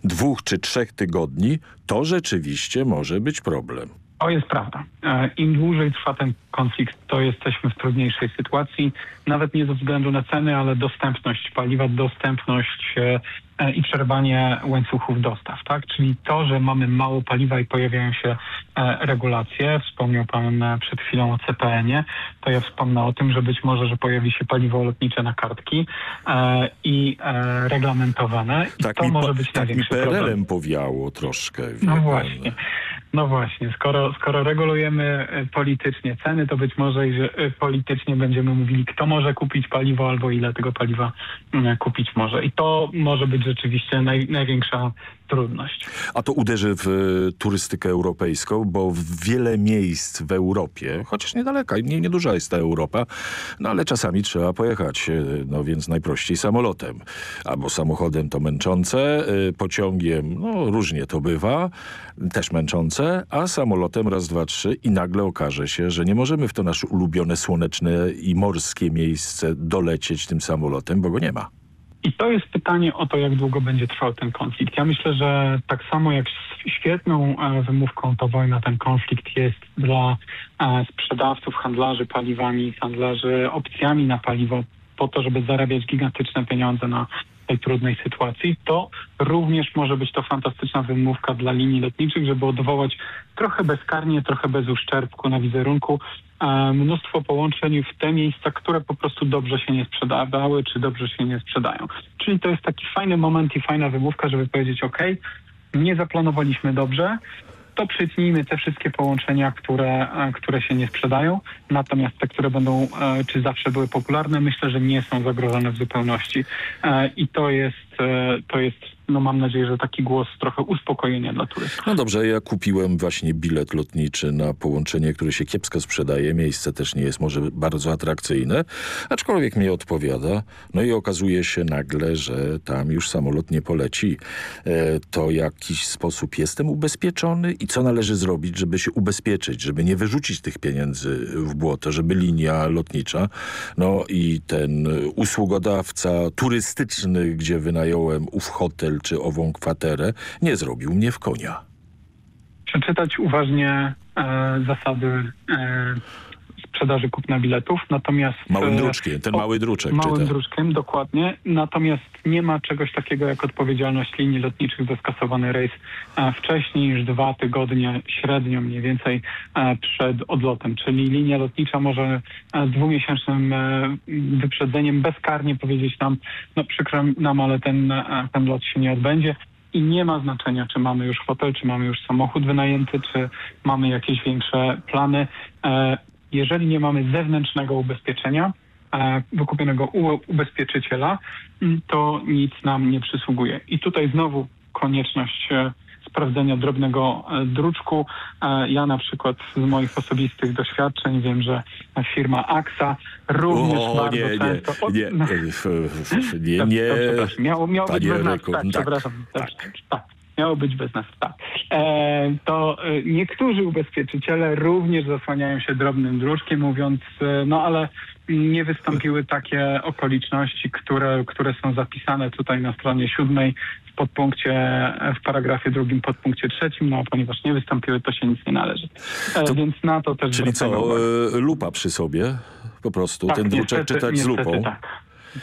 dwóch czy trzech tygodni, to rzeczywiście może być problem. To jest prawda. E, Im dłużej trwa ten konflikt, to jesteśmy w trudniejszej sytuacji. Nawet nie ze względu na ceny, ale dostępność paliwa, dostępność e, i przerwanie łańcuchów dostaw. Tak? Czyli to, że mamy mało paliwa i pojawiają się e, regulacje. Wspomniał Pan e, przed chwilą o CPN-ie. To ja wspomnę o tym, że być może, że pojawi się paliwo lotnicze na kartki e, i e, reglamentowane. I Tak to mi, może po, być tak mi największy problem. PRL-em powiało troszkę. No właśnie. No właśnie, skoro, skoro regulujemy e, politycznie ceny, to być może że e, politycznie będziemy mówili, kto może kupić paliwo albo ile tego paliwa mm, kupić może. I to może być rzeczywiście naj, największa trudność. A to uderzy w e, turystykę europejską, bo wiele miejsc w Europie, chociaż niedaleka, nie, nieduża jest ta Europa, no ale czasami trzeba pojechać, e, no więc najprościej samolotem. Albo samochodem to męczące, e, pociągiem, no różnie to bywa, też męczące, a samolotem raz, dwa, trzy i nagle okaże się, że nie możemy w to nasze ulubione słoneczne i morskie miejsce dolecieć tym samolotem, bo go nie ma. I to jest pytanie o to, jak długo będzie trwał ten konflikt. Ja myślę, że tak samo jak świetną e, wymówką to wojna, ten konflikt jest dla e, sprzedawców, handlarzy paliwami, handlarzy opcjami na paliwo, po to, żeby zarabiać gigantyczne pieniądze na tej trudnej sytuacji, to również może być to fantastyczna wymówka dla linii lotniczych, żeby odwołać trochę bezkarnie, trochę bez uszczerbku na wizerunku e, mnóstwo połączeń w te miejsca, które po prostu dobrze się nie sprzedawały, czy dobrze się nie sprzedają. Czyli to jest taki fajny moment i fajna wymówka, żeby powiedzieć, ok, nie zaplanowaliśmy dobrze, to przytnijmy te wszystkie połączenia, które, e, które się nie sprzedają, natomiast te, które będą, e, czy zawsze były popularne, myślę, że nie są zagrożone w zupełności. E, I to jest, to jest, no mam nadzieję, że taki głos trochę uspokojenia dla turystów. No dobrze, ja kupiłem właśnie bilet lotniczy na połączenie, które się kiepsko sprzedaje. Miejsce też nie jest może bardzo atrakcyjne, aczkolwiek mnie odpowiada. No i okazuje się nagle, że tam już samolot nie poleci. E, to jakiś sposób jestem ubezpieczony i co należy zrobić, żeby się ubezpieczyć, żeby nie wyrzucić tych pieniędzy w błoto, żeby linia lotnicza, no i ten usługodawca turystyczny, gdzie wynająłem ów hotel czy ową kwaterę, nie zrobił mnie w konia. przeczytać uważnie e, zasady e, sprzedaży kupna biletów, natomiast... Małym e, druczkiem, ten mały druczek Małym czyta. druczkiem, dokładnie. Natomiast nie ma czegoś takiego jak odpowiedzialność linii lotniczych za skasowany rejs e, wcześniej niż dwa tygodnie średnio mniej więcej e, przed odlotem. Czyli linia lotnicza może z dwumiesięcznym wyprzedzeniem bezkarnie powiedzieć nam, no przykro nam, ale ten, ten lot się nie odbędzie. I nie ma znaczenia, czy mamy już hotel, czy mamy już samochód wynajęty, czy mamy jakieś większe plany. Jeżeli nie mamy zewnętrznego ubezpieczenia, e, wykupionego u ubezpieczyciela, m, to nic nam nie przysługuje. I tutaj znowu konieczność e, sprawdzenia drobnego e, druczku. Ja na przykład z moich osobistych doświadczeń wiem, że firma AXA również O, bardzo nie, nie, często... od- nie, no, f- f- nie, Dobrze, nie. dobrze, przepraszam. Miało, miało być Panie bez nas, Reku, tak, tak, przepraszam. Tak, tak. Miało być bez nas, tak. E, to e, niektórzy ubezpieczyciele również zasłaniają się drobnym druczkiem, mówiąc, e, no ale nie wystąpiły takie okoliczności, które, które są zapisane tutaj na stronie siódmej w podpunkcie, w paragrafie drugim, podpunkcie trzecim, no ponieważ nie wystąpiły, to się nic nie należy. To- więc na to też Czyli co, uwagę. lupa przy sobie? Po prostu Tak, ten druczek niestety- czytać z lupą? Tak.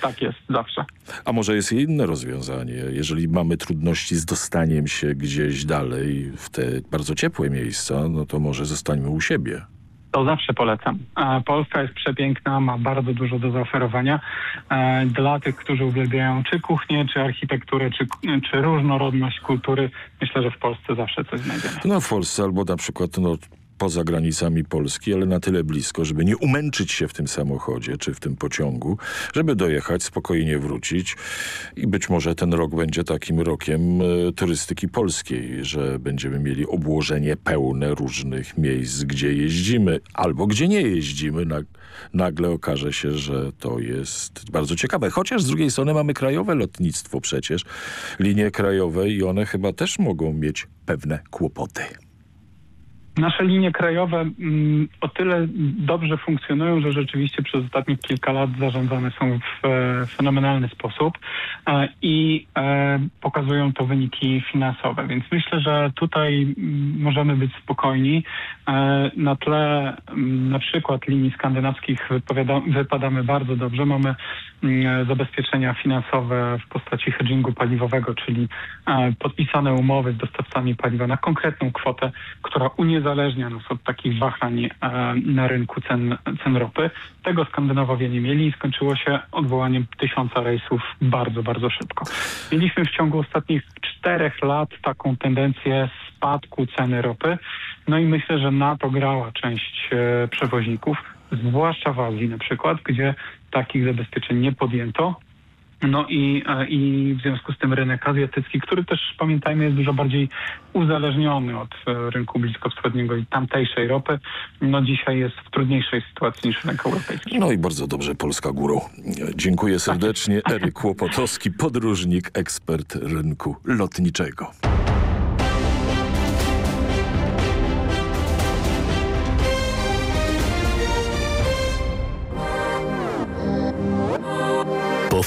Tak jest, zawsze. A może jest inne rozwiązanie? Jeżeli mamy trudności z dostaniem się gdzieś dalej w te bardzo ciepłe miejsca, no to może zostańmy u siebie. To zawsze polecam. E, Polska jest przepiękna, ma bardzo dużo do zaoferowania. E, Dla tych, którzy uwielbiają czy kuchnię, czy architekturę, czy, czy różnorodność kultury, myślę, że w Polsce zawsze coś znajdziemy. No w Polsce albo na przykład no, poza granicami Polski, ale na tyle blisko, żeby nie umęczyć się w tym samochodzie czy w tym pociągu, żeby dojechać, spokojnie wrócić i być może ten rok będzie takim rokiem e, turystyki polskiej, że będziemy mieli obłożenie pełne różnych miejsc, gdzie jeździmy albo gdzie nie jeździmy. Nag nagle okaże się, że to jest bardzo ciekawe. Chociaż z drugiej strony mamy krajowe lotnictwo przecież, linie krajowe i one chyba też mogą mieć pewne kłopoty. Nasze linie krajowe mm, o tyle dobrze funkcjonują, że rzeczywiście przez ostatnich kilka lat zarządzane są w e, fenomenalny sposób e, i e, pokazują to wyniki finansowe. Więc myślę, że tutaj mm, możemy być spokojni. Na tle mm, na przykład linii skandynawskich wypadamy bardzo dobrze. Mamy zabezpieczenia finansowe w postaci hedgingu paliwowego, czyli podpisane umowy z dostawcami paliwa na konkretną kwotę, która uniezależnia nas od takich wahań e, na rynku cen, cen ropy. Tego Skandynawowie nie mieli i skończyło się odwołaniem tysiąca rejsów bardzo, bardzo szybko. Mieliśmy w ciągu ostatnich czterech lat taką tendencję spadku ceny ropy. No i myślę, że na to grała część e, przewoźników, zwłaszcza w Azji na przykład, gdzie takich zabezpieczeń nie podjęto. No i, e, i w związku z tym rynek azjatycki, który też pamiętajmy jest dużo bardziej uzależniony od e, rynku bliskowschodniego i tamtejszej ropy, no dzisiaj jest w trudniejszej sytuacji niż rynek europejski. No i bardzo dobrze, Polska górą. Dziękuję serdecznie. Eryk Kłopotowski, podróżnik, ekspert rynku lotniczego.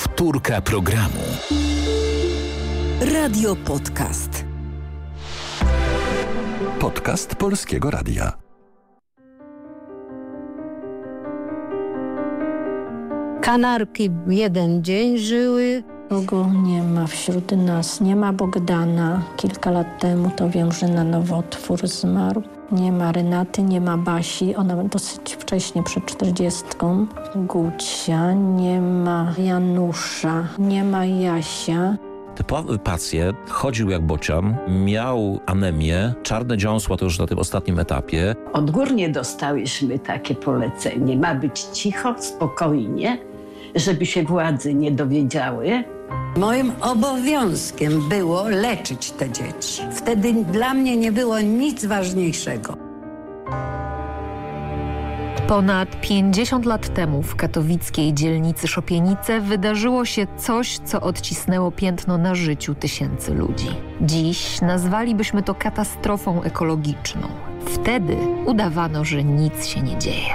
Powtórka programu. Radio Podcast. Podcast Polskiego Radia. Kanarki jeden dzień żyły. Kogo nie ma wśród nas, nie ma Bogdana. Kilka lat temu to wiem, że na nowotwór zmarł. Nie ma Renaty, nie ma Basi, ona dosyć wcześnie, przed czterdziestką. Gucia, nie ma Janusza, nie ma Jasia. Typowy pacjent chodził jak bocian, miał anemię, czarne dziąsła to już na tym ostatnim etapie. Odgórnie dostałyśmy takie polecenie. Ma być cicho, spokojnie, żeby się władze nie dowiedziały. Moim obowiązkiem było leczyć te dzieci. Wtedy dla mnie nie było nic ważniejszego. Ponad 50 lat temu w katowickiej dzielnicy Szopienice wydarzyło się coś, co odcisnęło piętno na życiu tysięcy ludzi. Dziś nazwalibyśmy to katastrofą ekologiczną. Wtedy udawano, że nic się nie dzieje.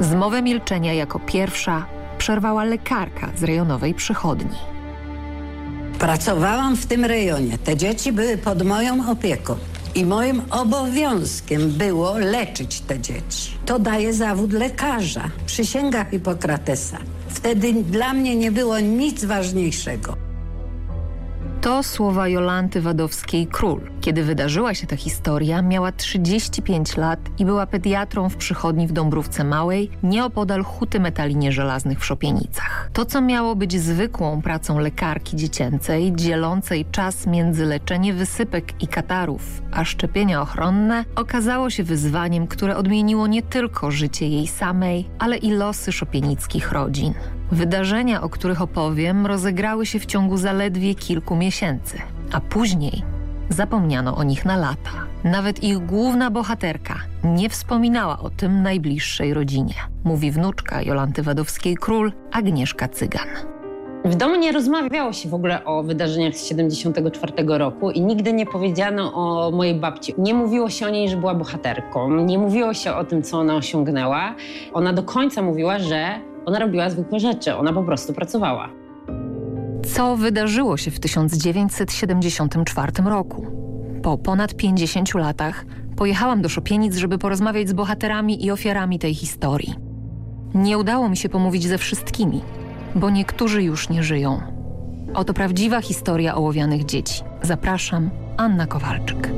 Zmowę milczenia jako pierwsza przerwała lekarka z rejonowej przychodni. Pracowałam w tym rejonie. Te dzieci były pod moją opieką. I moim obowiązkiem było leczyć te dzieci. To daje zawód lekarza. Przysięga Hipokratesa. Wtedy dla mnie nie było nic ważniejszego. To słowa Jolanty Wadowskiej-Król. Kiedy wydarzyła się ta historia, miała 35 lat i była pediatrą w przychodni w Dąbrówce Małej, nieopodal huty metalinie żelaznych w Szopienicach. To, co miało być zwykłą pracą lekarki dziecięcej, dzielącej czas między leczenie wysypek i katarów, a szczepienia ochronne, okazało się wyzwaniem, które odmieniło nie tylko życie jej samej, ale i losy szopienickich rodzin. Wydarzenia, o których opowiem, rozegrały się w ciągu zaledwie kilku miesięcy, a później Zapomniano o nich na lata. Nawet ich główna bohaterka nie wspominała o tym najbliższej rodzinie. Mówi wnuczka Jolanty Wadowskiej-Król, Agnieszka Cygan. W domu nie rozmawiało się w ogóle o wydarzeniach z 74 roku i nigdy nie powiedziano o mojej babci. Nie mówiło się o niej, że była bohaterką, nie mówiło się o tym, co ona osiągnęła. Ona do końca mówiła, że ona robiła zwykłe rzeczy, ona po prostu pracowała. Co wydarzyło się w 1974 roku? Po ponad 50 latach pojechałam do Szopienic, żeby porozmawiać z bohaterami i ofiarami tej historii. Nie udało mi się pomówić ze wszystkimi, bo niektórzy już nie żyją. Oto prawdziwa historia ołowianych dzieci. Zapraszam, Anna Kowalczyk.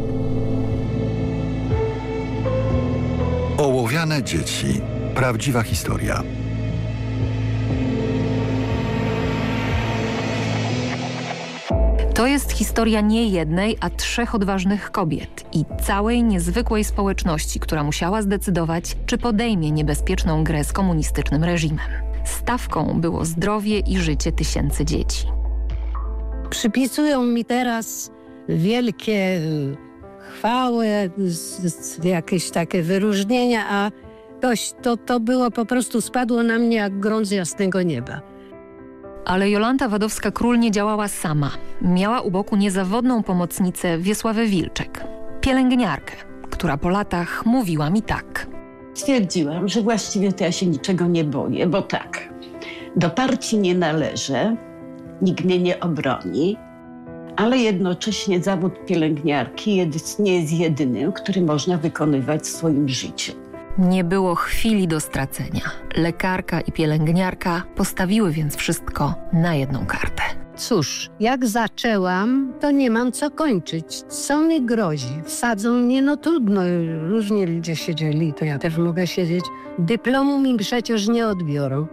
Ołowiane dzieci. Prawdziwa historia. To jest historia nie jednej, a trzech odważnych kobiet i całej niezwykłej społeczności, która musiała zdecydować, czy podejmie niebezpieczną grę z komunistycznym reżimem. Stawką było zdrowie i życie tysięcy dzieci. Przypisują mi teraz wielkie y, chwały, jakieś takie wyróżnienia, a dość, to, to było po prostu, spadło na mnie jak grąd z jasnego nieba. Ale Jolanta Wadowska-Król nie działała sama. Miała u boku niezawodną pomocnicę Wiesławę Wilczek, pielęgniarkę, która po latach mówiła mi tak. Stwierdziłam, że właściwie to ja się niczego nie boję, bo tak, do partii nie należę, nikt mnie nie obroni, ale jednocześnie zawód pielęgniarki nie jest jedynym, który można wykonywać w swoim życiu. Nie było chwili do stracenia. Lekarka i pielęgniarka postawiły więc wszystko na jedną kartę. Cóż, jak zaczęłam, to nie mam co kończyć. Co mi grozi? Wsadzą mnie, no trudno. Różnie ludzie siedzieli, to ja też mogę siedzieć. Dyplomu mi przecież nie odbiorą.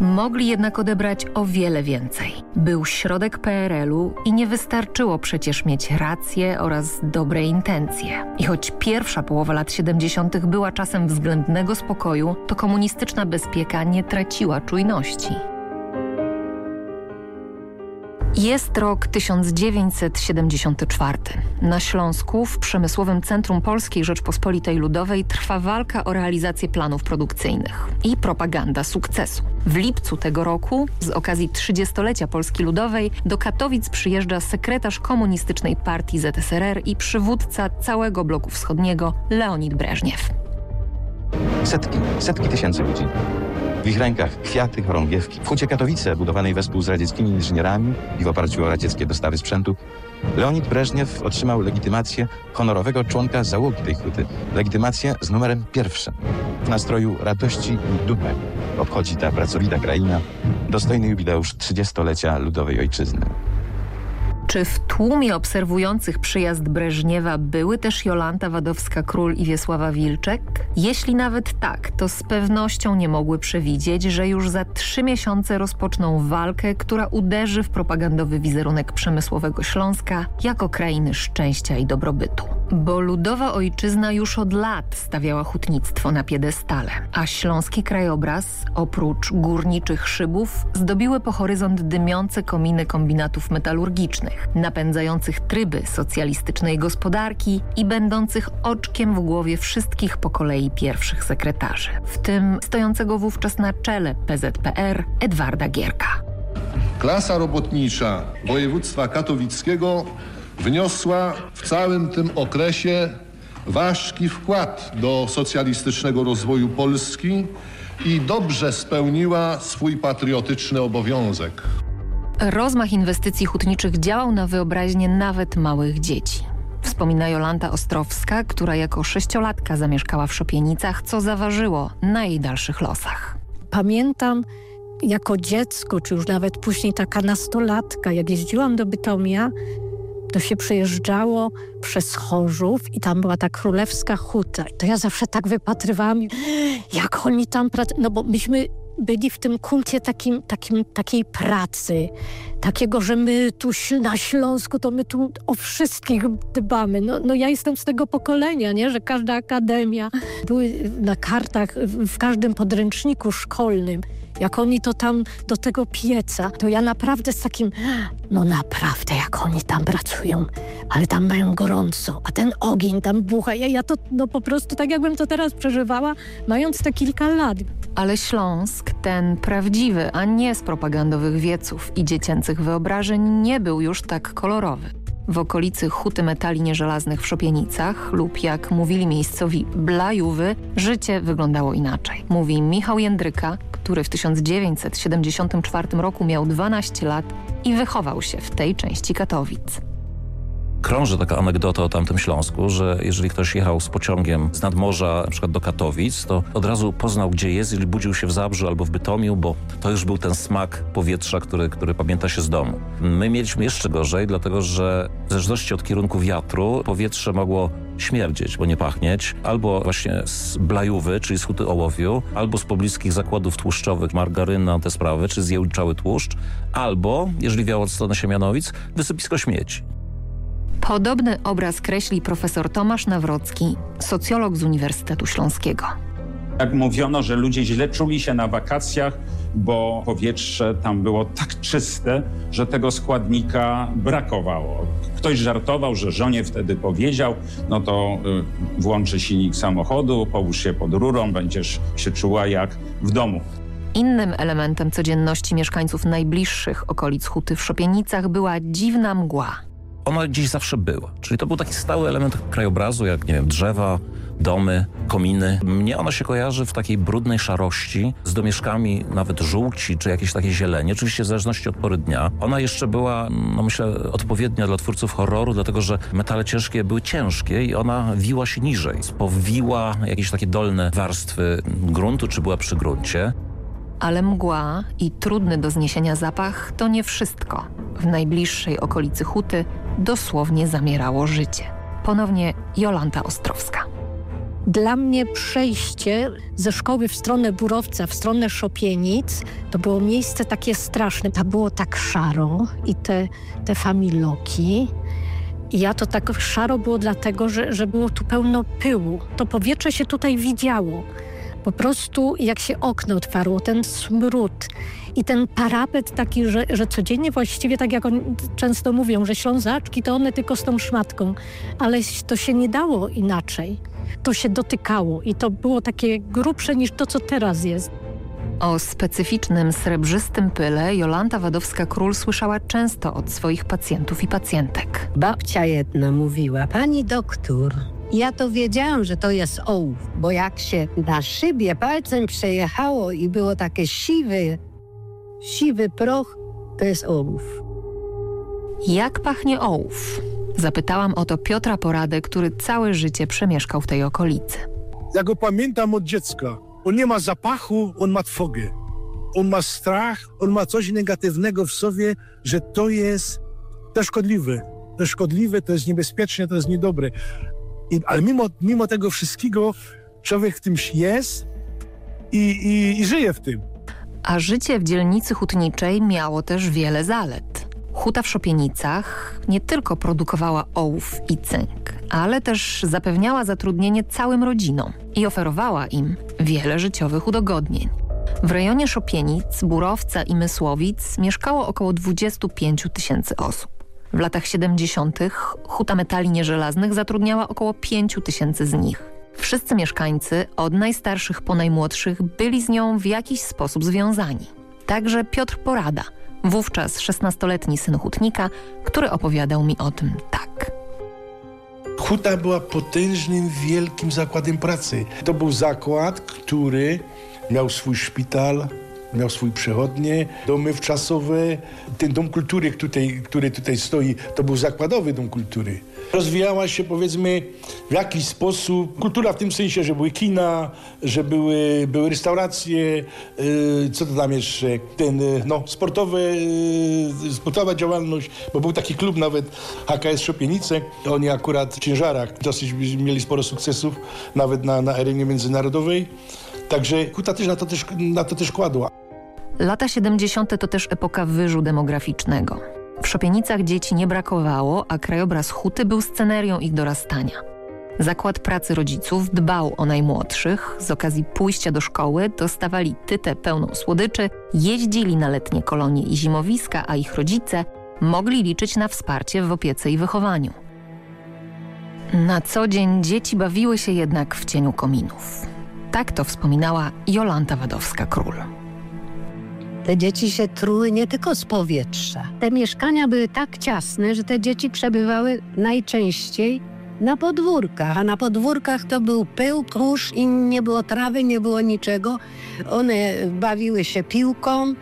Mogli jednak odebrać o wiele więcej. Był środek PRL-u i nie wystarczyło przecież mieć rację oraz dobre intencje. I choć pierwsza połowa lat 70. była czasem względnego spokoju, to komunistyczna bezpieka nie traciła czujności. Jest rok 1974. Na Śląsku, w Przemysłowym Centrum Polskiej Rzeczpospolitej Ludowej trwa walka o realizację planów produkcyjnych i propaganda sukcesu. W lipcu tego roku, z okazji 30-lecia Polski Ludowej, do Katowic przyjeżdża sekretarz komunistycznej partii ZSRR i przywódca całego bloku wschodniego Leonid Breżniew. Setki, setki tysięcy ludzi. W ich rękach kwiaty, chorągiewki. W Hucie Katowice, budowanej wespół z radzieckimi inżynierami i w oparciu o radzieckie dostawy sprzętu, Leonid Breżniew otrzymał legitymację honorowego członka załogi tej huty. Legitymację z numerem pierwszym. W nastroju radości i dumy obchodzi ta pracowita kraina dostojny jubileusz 30-lecia ludowej ojczyzny. Czy w tłumie obserwujących przyjazd Breżniewa były też Jolanta Wadowska-Król i Wiesława Wilczek? Jeśli nawet tak, to z pewnością nie mogły przewidzieć, że już za trzy miesiące rozpoczną walkę, która uderzy w propagandowy wizerunek przemysłowego Śląska jako krainy szczęścia i dobrobytu. Bo ludowa ojczyzna już od lat stawiała hutnictwo na piedestale, a śląski krajobraz, oprócz górniczych szybów, zdobiły po horyzont dymiące kominy kombinatów metalurgicznych, napędzających tryby socjalistycznej gospodarki i będących oczkiem w głowie wszystkich po kolei pierwszych sekretarzy, w tym stojącego wówczas na czele PZPR Edwarda Gierka. Klasa robotnicza województwa katowickiego wniosła w całym tym okresie ważki wkład do socjalistycznego rozwoju Polski i dobrze spełniła swój patriotyczny obowiązek. Rozmach inwestycji hutniczych działał na wyobraźnię nawet małych dzieci. Wspomina Jolanta Ostrowska, która jako sześciolatka zamieszkała w Szopienicach, co zaważyło na jej dalszych losach. Pamiętam jako dziecko, czy już nawet później taka nastolatka, jak jeździłam do Bytomia, to się przejeżdżało przez Chorzów i tam była ta królewska huta. I to ja zawsze tak wypatrywałam, jak oni tam pracują. No bo myśmy byli w tym kulcie takim, takim, takiej pracy, takiego, że my tu na Śląsku, to my tu o wszystkich dbamy. No, no ja jestem z tego pokolenia, nie? że każda akademia, były na kartach, w każdym podręczniku szkolnym, jak oni to tam do tego pieca, to ja naprawdę z takim No naprawdę, jak oni tam pracują, ale tam mają gorąco, a ten ogień tam bucha. Ja, ja to no po prostu tak jakbym to teraz przeżywała, mając te kilka lat. Ale Śląsk, ten prawdziwy, a nie z propagandowych wieców i dziecięcych wyobrażeń, nie był już tak kolorowy. W okolicy huty metali nieżelaznych w Szopienicach lub jak mówili miejscowi Blajówy, życie wyglądało inaczej. Mówi Michał Jędryka, który w 1974 roku miał 12 lat i wychował się w tej części Katowic. Krąży taka anegdota o tamtym Śląsku, że jeżeli ktoś jechał z pociągiem z nadmorza na przykład do Katowic, to od razu poznał gdzie jest, jeżeli budził się w Zabrzu albo w Bytomiu, bo to już był ten smak powietrza, który, który pamięta się z domu. My mieliśmy jeszcze gorzej, dlatego że w zależności od kierunku wiatru powietrze mogło śmierdzieć, bo nie pachnieć, albo właśnie z Blajówy, czyli z huty ołowiu, albo z pobliskich zakładów tłuszczowych, margaryna, te sprawy, czy zjełczały tłuszcz, albo, jeżeli wiało od strony Siemianowic, wysypisko śmieci. Podobny obraz kreśli profesor Tomasz Nawrocki, socjolog z Uniwersytetu Śląskiego. Jak mówiono, że ludzie źle czuli się na wakacjach, bo powietrze tam było tak czyste, że tego składnika brakowało. Ktoś żartował, że żonie wtedy powiedział, no to y, włączy silnik samochodu, połóż się pod rurą, będziesz się czuła jak w domu. Innym elementem codzienności mieszkańców najbliższych okolic Huty w Szopienicach była dziwna mgła ona gdzieś zawsze była. Czyli to był taki stały element krajobrazu, jak nie wiem, drzewa, domy, kominy. Mnie ona się kojarzy w takiej brudnej szarości, z domieszkami nawet żółci, czy jakieś takie zielenie, oczywiście w zależności od pory dnia. Ona jeszcze była, no myślę, odpowiednia dla twórców horroru, dlatego że metale ciężkie były ciężkie i ona wiła się niżej. Spowiła jakieś takie dolne warstwy gruntu, czy była przy gruncie. Ale mgła i trudny do zniesienia zapach to nie wszystko. W najbliższej okolicy Huty dosłownie zamierało życie. Ponownie Jolanta Ostrowska. Dla mnie przejście ze szkoły w stronę Burowca, w stronę Szopienic, to było miejsce takie straszne. Tam było tak szaro i te, te familoki. I ja to tak szaro było dlatego, że, że było tu pełno pyłu. To powietrze się tutaj widziało. Po prostu jak się okno otwarło, ten smród i ten parapet taki, że, że codziennie właściwie, tak jak oni często mówią, że ślązaczki to one tylko z tą szmatką, ale to się nie dało inaczej. To się dotykało i to było takie grubsze niż to, co teraz jest. O specyficznym srebrzystym pyle Jolanta Wadowska-Król słyszała często od swoich pacjentów i pacjentek. Babcia jedna mówiła, pani doktor, ja to wiedziałam, że to jest ołów, bo jak się na szybie palcem przejechało i było takie siwy, siwy proch, to jest ołów. Jak pachnie ołów? Zapytałam o to Piotra Poradę, który całe życie przemieszkał w tej okolicy. Ja go pamiętam od dziecka. On nie ma zapachu, on ma trwogę. On ma strach, on ma coś negatywnego w sobie, że to jest to szkodliwe. To szkodliwe, to jest niebezpieczne, to jest niedobre. I, ale mimo, mimo tego wszystkiego człowiek w tym jest i, i, i żyje w tym. A życie w dzielnicy hutniczej miało też wiele zalet. Huta w Szopienicach nie tylko produkowała ołów i cynk, ale też zapewniała zatrudnienie całym rodzinom i oferowała im wiele życiowych udogodnień. W rejonie Szopienic, Burowca i Mysłowic mieszkało około 25 tysięcy osób. W latach 70. Huta Metali Nieżelaznych zatrudniała około 5 tysięcy z nich. Wszyscy mieszkańcy, od najstarszych po najmłodszych, byli z nią w jakiś sposób związani. Także Piotr Porada, wówczas 16-letni syn hutnika, który opowiadał mi o tym tak. Huta była potężnym, wielkim zakładem pracy. To był zakład, który miał swój szpital, miał swój przechodnie, domy wczasowe. Ten dom kultury, który, który tutaj stoi, to był zakładowy dom kultury. Rozwijała się powiedzmy w jakiś sposób kultura w tym sensie, że były kina, że były, były restauracje, yy, co to tam jeszcze, ten, yy, no, sportowe, yy, sportowa działalność, bo był taki klub nawet HKS Szopienice, oni akurat w ciężarach dosyć mieli sporo sukcesów, nawet na, na arenie międzynarodowej. Także Huta też na to też, na to też kładła. Lata 70. to też epoka wyżu demograficznego. W Szopienicach dzieci nie brakowało, a krajobraz Huty był scenerią ich dorastania. Zakład pracy rodziców dbał o najmłodszych. Z okazji pójścia do szkoły dostawali tytę pełną słodyczy, jeździli na letnie kolonie i zimowiska, a ich rodzice mogli liczyć na wsparcie w opiece i wychowaniu. Na co dzień dzieci bawiły się jednak w cieniu kominów. Tak to wspominała Jolanta Wadowska-Król. Te dzieci się truły nie tylko z powietrza. Te mieszkania były tak ciasne, że te dzieci przebywały najczęściej na podwórkach, a na podwórkach to był pył, kurz i nie było trawy, nie było niczego. One bawiły się piłką,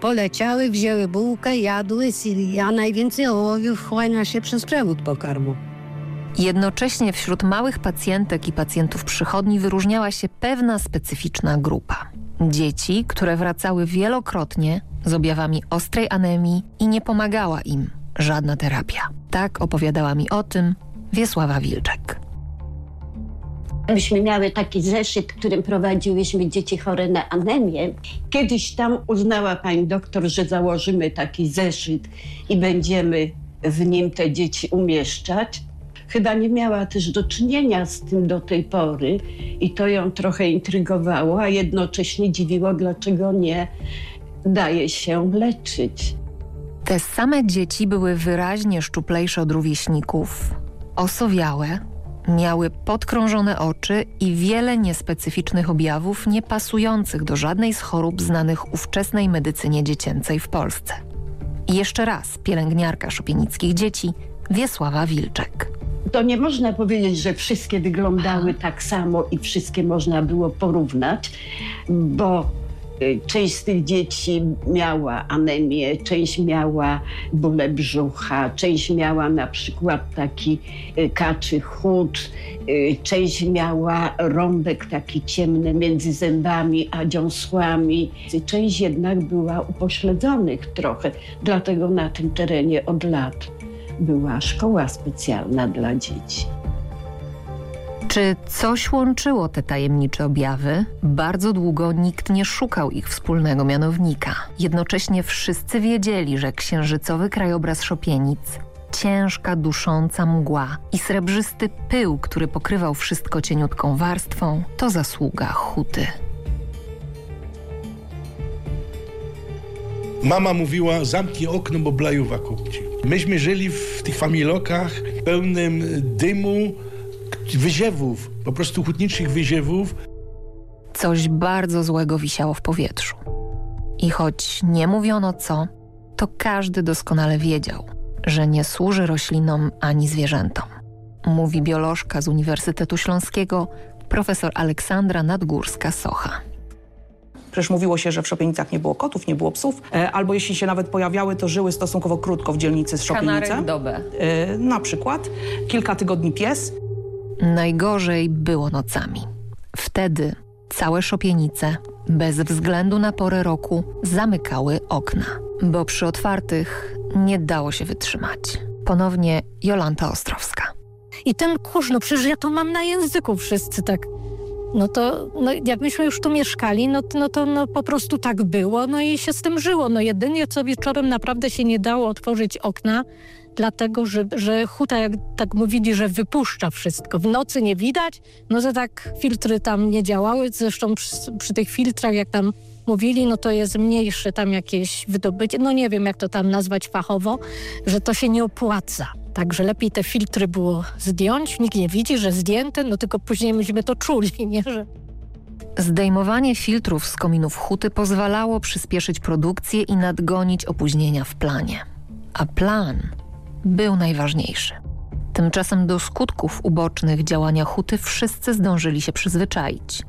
poleciały, wzięły bułkę, jadły, a najwięcej ołowiów chłania się przez przewód pokarmu. Jednocześnie wśród małych pacjentek i pacjentów przychodni wyróżniała się pewna specyficzna grupa. Dzieci, które wracały wielokrotnie z objawami ostrej anemii i nie pomagała im żadna terapia. Tak opowiadała mi o tym Wiesława Wilczek. Myśmy miały taki zeszyt, którym prowadziłyśmy dzieci chore na anemię. Kiedyś tam uznała pani doktor, że założymy taki zeszyt i będziemy w nim te dzieci umieszczać. Chyba nie miała też do czynienia z tym do tej pory i to ją trochę intrygowało, a jednocześnie dziwiło, dlaczego nie daje się leczyć. Te same dzieci były wyraźnie szczuplejsze od rówieśników, osowiałe, miały podkrążone oczy i wiele niespecyficznych objawów niepasujących do żadnej z chorób znanych ówczesnej medycynie dziecięcej w Polsce. I jeszcze raz pielęgniarka szopienickich dzieci Wiesława Wilczek. To nie można powiedzieć, że wszystkie wyglądały tak samo i wszystkie można było porównać, bo y, Część z tych dzieci miała anemię, część miała bóle brzucha, część miała na przykład taki y, kaczy chód, y, część miała rąbek taki ciemny między zębami a dziąsłami. Część jednak była upośledzonych trochę, dlatego na tym terenie od lat była szkoła specjalna dla dzieci. Czy coś łączyło te tajemnicze objawy? Bardzo długo nikt nie szukał ich wspólnego mianownika. Jednocześnie wszyscy wiedzieli, że księżycowy krajobraz Szopienic, ciężka, dusząca mgła i srebrzysty pył, który pokrywał wszystko cieniutką warstwą, to zasługa huty. Mama mówiła, zamknij okno, bo blajuwa kupci. Myśmy żyli w tych familokach pełnym dymu, wyziewów, po prostu hutniczych wyziewów. Coś bardzo złego wisiało w powietrzu. I choć nie mówiono co, to każdy doskonale wiedział, że nie służy roślinom ani zwierzętom. Mówi biolożka z Uniwersytetu Śląskiego, profesor Aleksandra Nadgórska-Socha. Przecież mówiło się, że w Szopienicach nie było kotów, nie było psów, e, albo jeśli się nawet pojawiały, to żyły stosunkowo krótko w dzielnicy z Szopienice. Dobę. E, na przykład. Kilka tygodni pies. Najgorzej było nocami. Wtedy całe Szopienice, bez względu na porę roku, zamykały okna, bo przy otwartych nie dało się wytrzymać. Ponownie Jolanta Ostrowska. I ten kurz, no przecież ja to mam na języku wszyscy tak no to no, jak myśmy już tu mieszkali, no, no to no, po prostu tak było, no i się z tym żyło. No jedynie co wieczorem naprawdę się nie dało otworzyć okna, dlatego że, że huta, jak tak mówili, że wypuszcza wszystko. W nocy nie widać, no to tak filtry tam nie działały. Zresztą przy, przy tych filtrach, jak tam mówili, no to jest mniejsze tam jakieś wydobycie, no nie wiem jak to tam nazwać fachowo, że to się nie opłaca. Także lepiej te filtry było zdjąć, nikt nie widzi, że zdjęte, no tylko później myśmy to czuli, (laughs) nie? Że... Zdejmowanie filtrów z kominów huty pozwalało przyspieszyć produkcję i nadgonić opóźnienia w planie. A plan był najważniejszy. Tymczasem do skutków ubocznych działania huty wszyscy zdążyli się przyzwyczaić.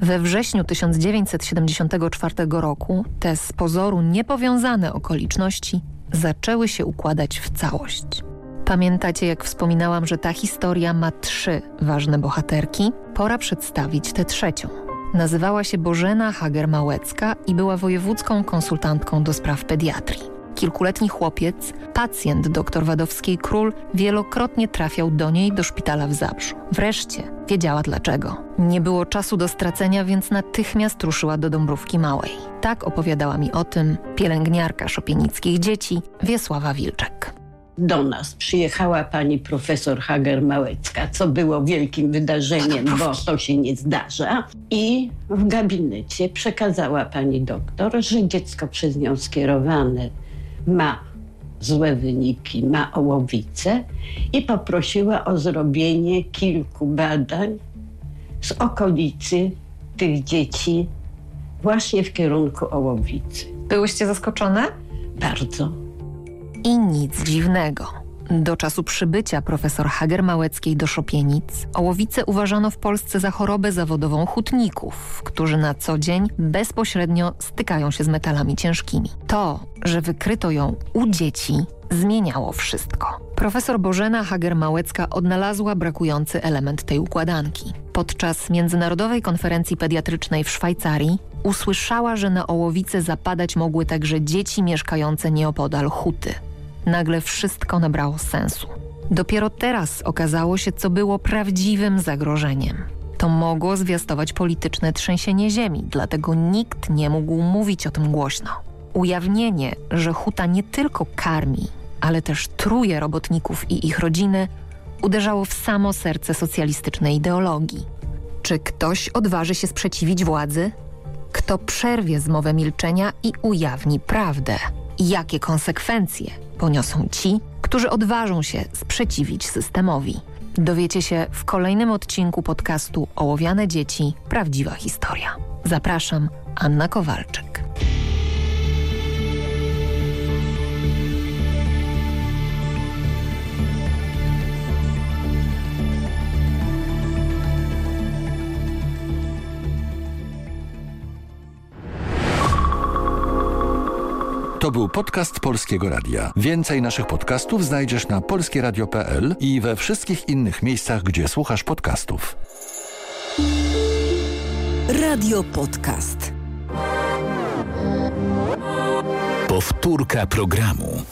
We wrześniu 1974 roku te z pozoru niepowiązane okoliczności zaczęły się układać w całość. Pamiętacie, jak wspominałam, że ta historia ma trzy ważne bohaterki? Pora przedstawić tę trzecią. Nazywała się Bożena Hager-Małecka i była wojewódzką konsultantką do spraw pediatrii. Kilkuletni chłopiec, pacjent dr Wadowskiej-Król, wielokrotnie trafiał do niej do szpitala w Zabrzu. Wreszcie wiedziała dlaczego. Nie było czasu do stracenia, więc natychmiast ruszyła do Dąbrówki Małej. Tak opowiadała mi o tym pielęgniarka szopienickich dzieci Wiesława Wilczek do nas przyjechała pani profesor Hager-Małecka, co było wielkim wydarzeniem, bo to się nie zdarza. I w gabinecie przekazała pani doktor, że dziecko przez nią skierowane ma złe wyniki na ołowice i poprosiła o zrobienie kilku badań z okolicy tych dzieci właśnie w kierunku ołowicy. Byłyście zaskoczone? Bardzo. I nic dziwnego. Do czasu przybycia profesor Hager-Małeckiej do Szopienic ołowice uważano w Polsce za chorobę zawodową hutników, którzy na co dzień bezpośrednio stykają się z metalami ciężkimi. To, że wykryto ją u dzieci, zmieniało wszystko. Profesor Bożena Hager-Małecka odnalazła brakujący element tej układanki. Podczas Międzynarodowej Konferencji Pediatrycznej w Szwajcarii usłyszała, że na ołowice zapadać mogły także dzieci mieszkające nieopodal huty nagle wszystko nabrało sensu. Dopiero teraz okazało się, co było prawdziwym zagrożeniem. To mogło zwiastować polityczne trzęsienie ziemi, dlatego nikt nie mógł mówić o tym głośno. Ujawnienie, że huta nie tylko karmi, ale też truje robotników i ich rodziny, uderzało w samo serce socjalistycznej ideologii. Czy ktoś odważy się sprzeciwić władzy? Kto przerwie zmowę milczenia i ujawni prawdę? Jakie konsekwencje poniosą ci, którzy odważą się sprzeciwić systemowi. Dowiecie się w kolejnym odcinku podcastu Ołowiane Dzieci – Prawdziwa Historia. Zapraszam, Anna Kowalczyk. To był podcast Polskiego Radia. Więcej naszych podcastów znajdziesz na polskieradio.pl i we wszystkich innych miejscach, gdzie słuchasz podcastów. Radio Podcast. Powtórka programu.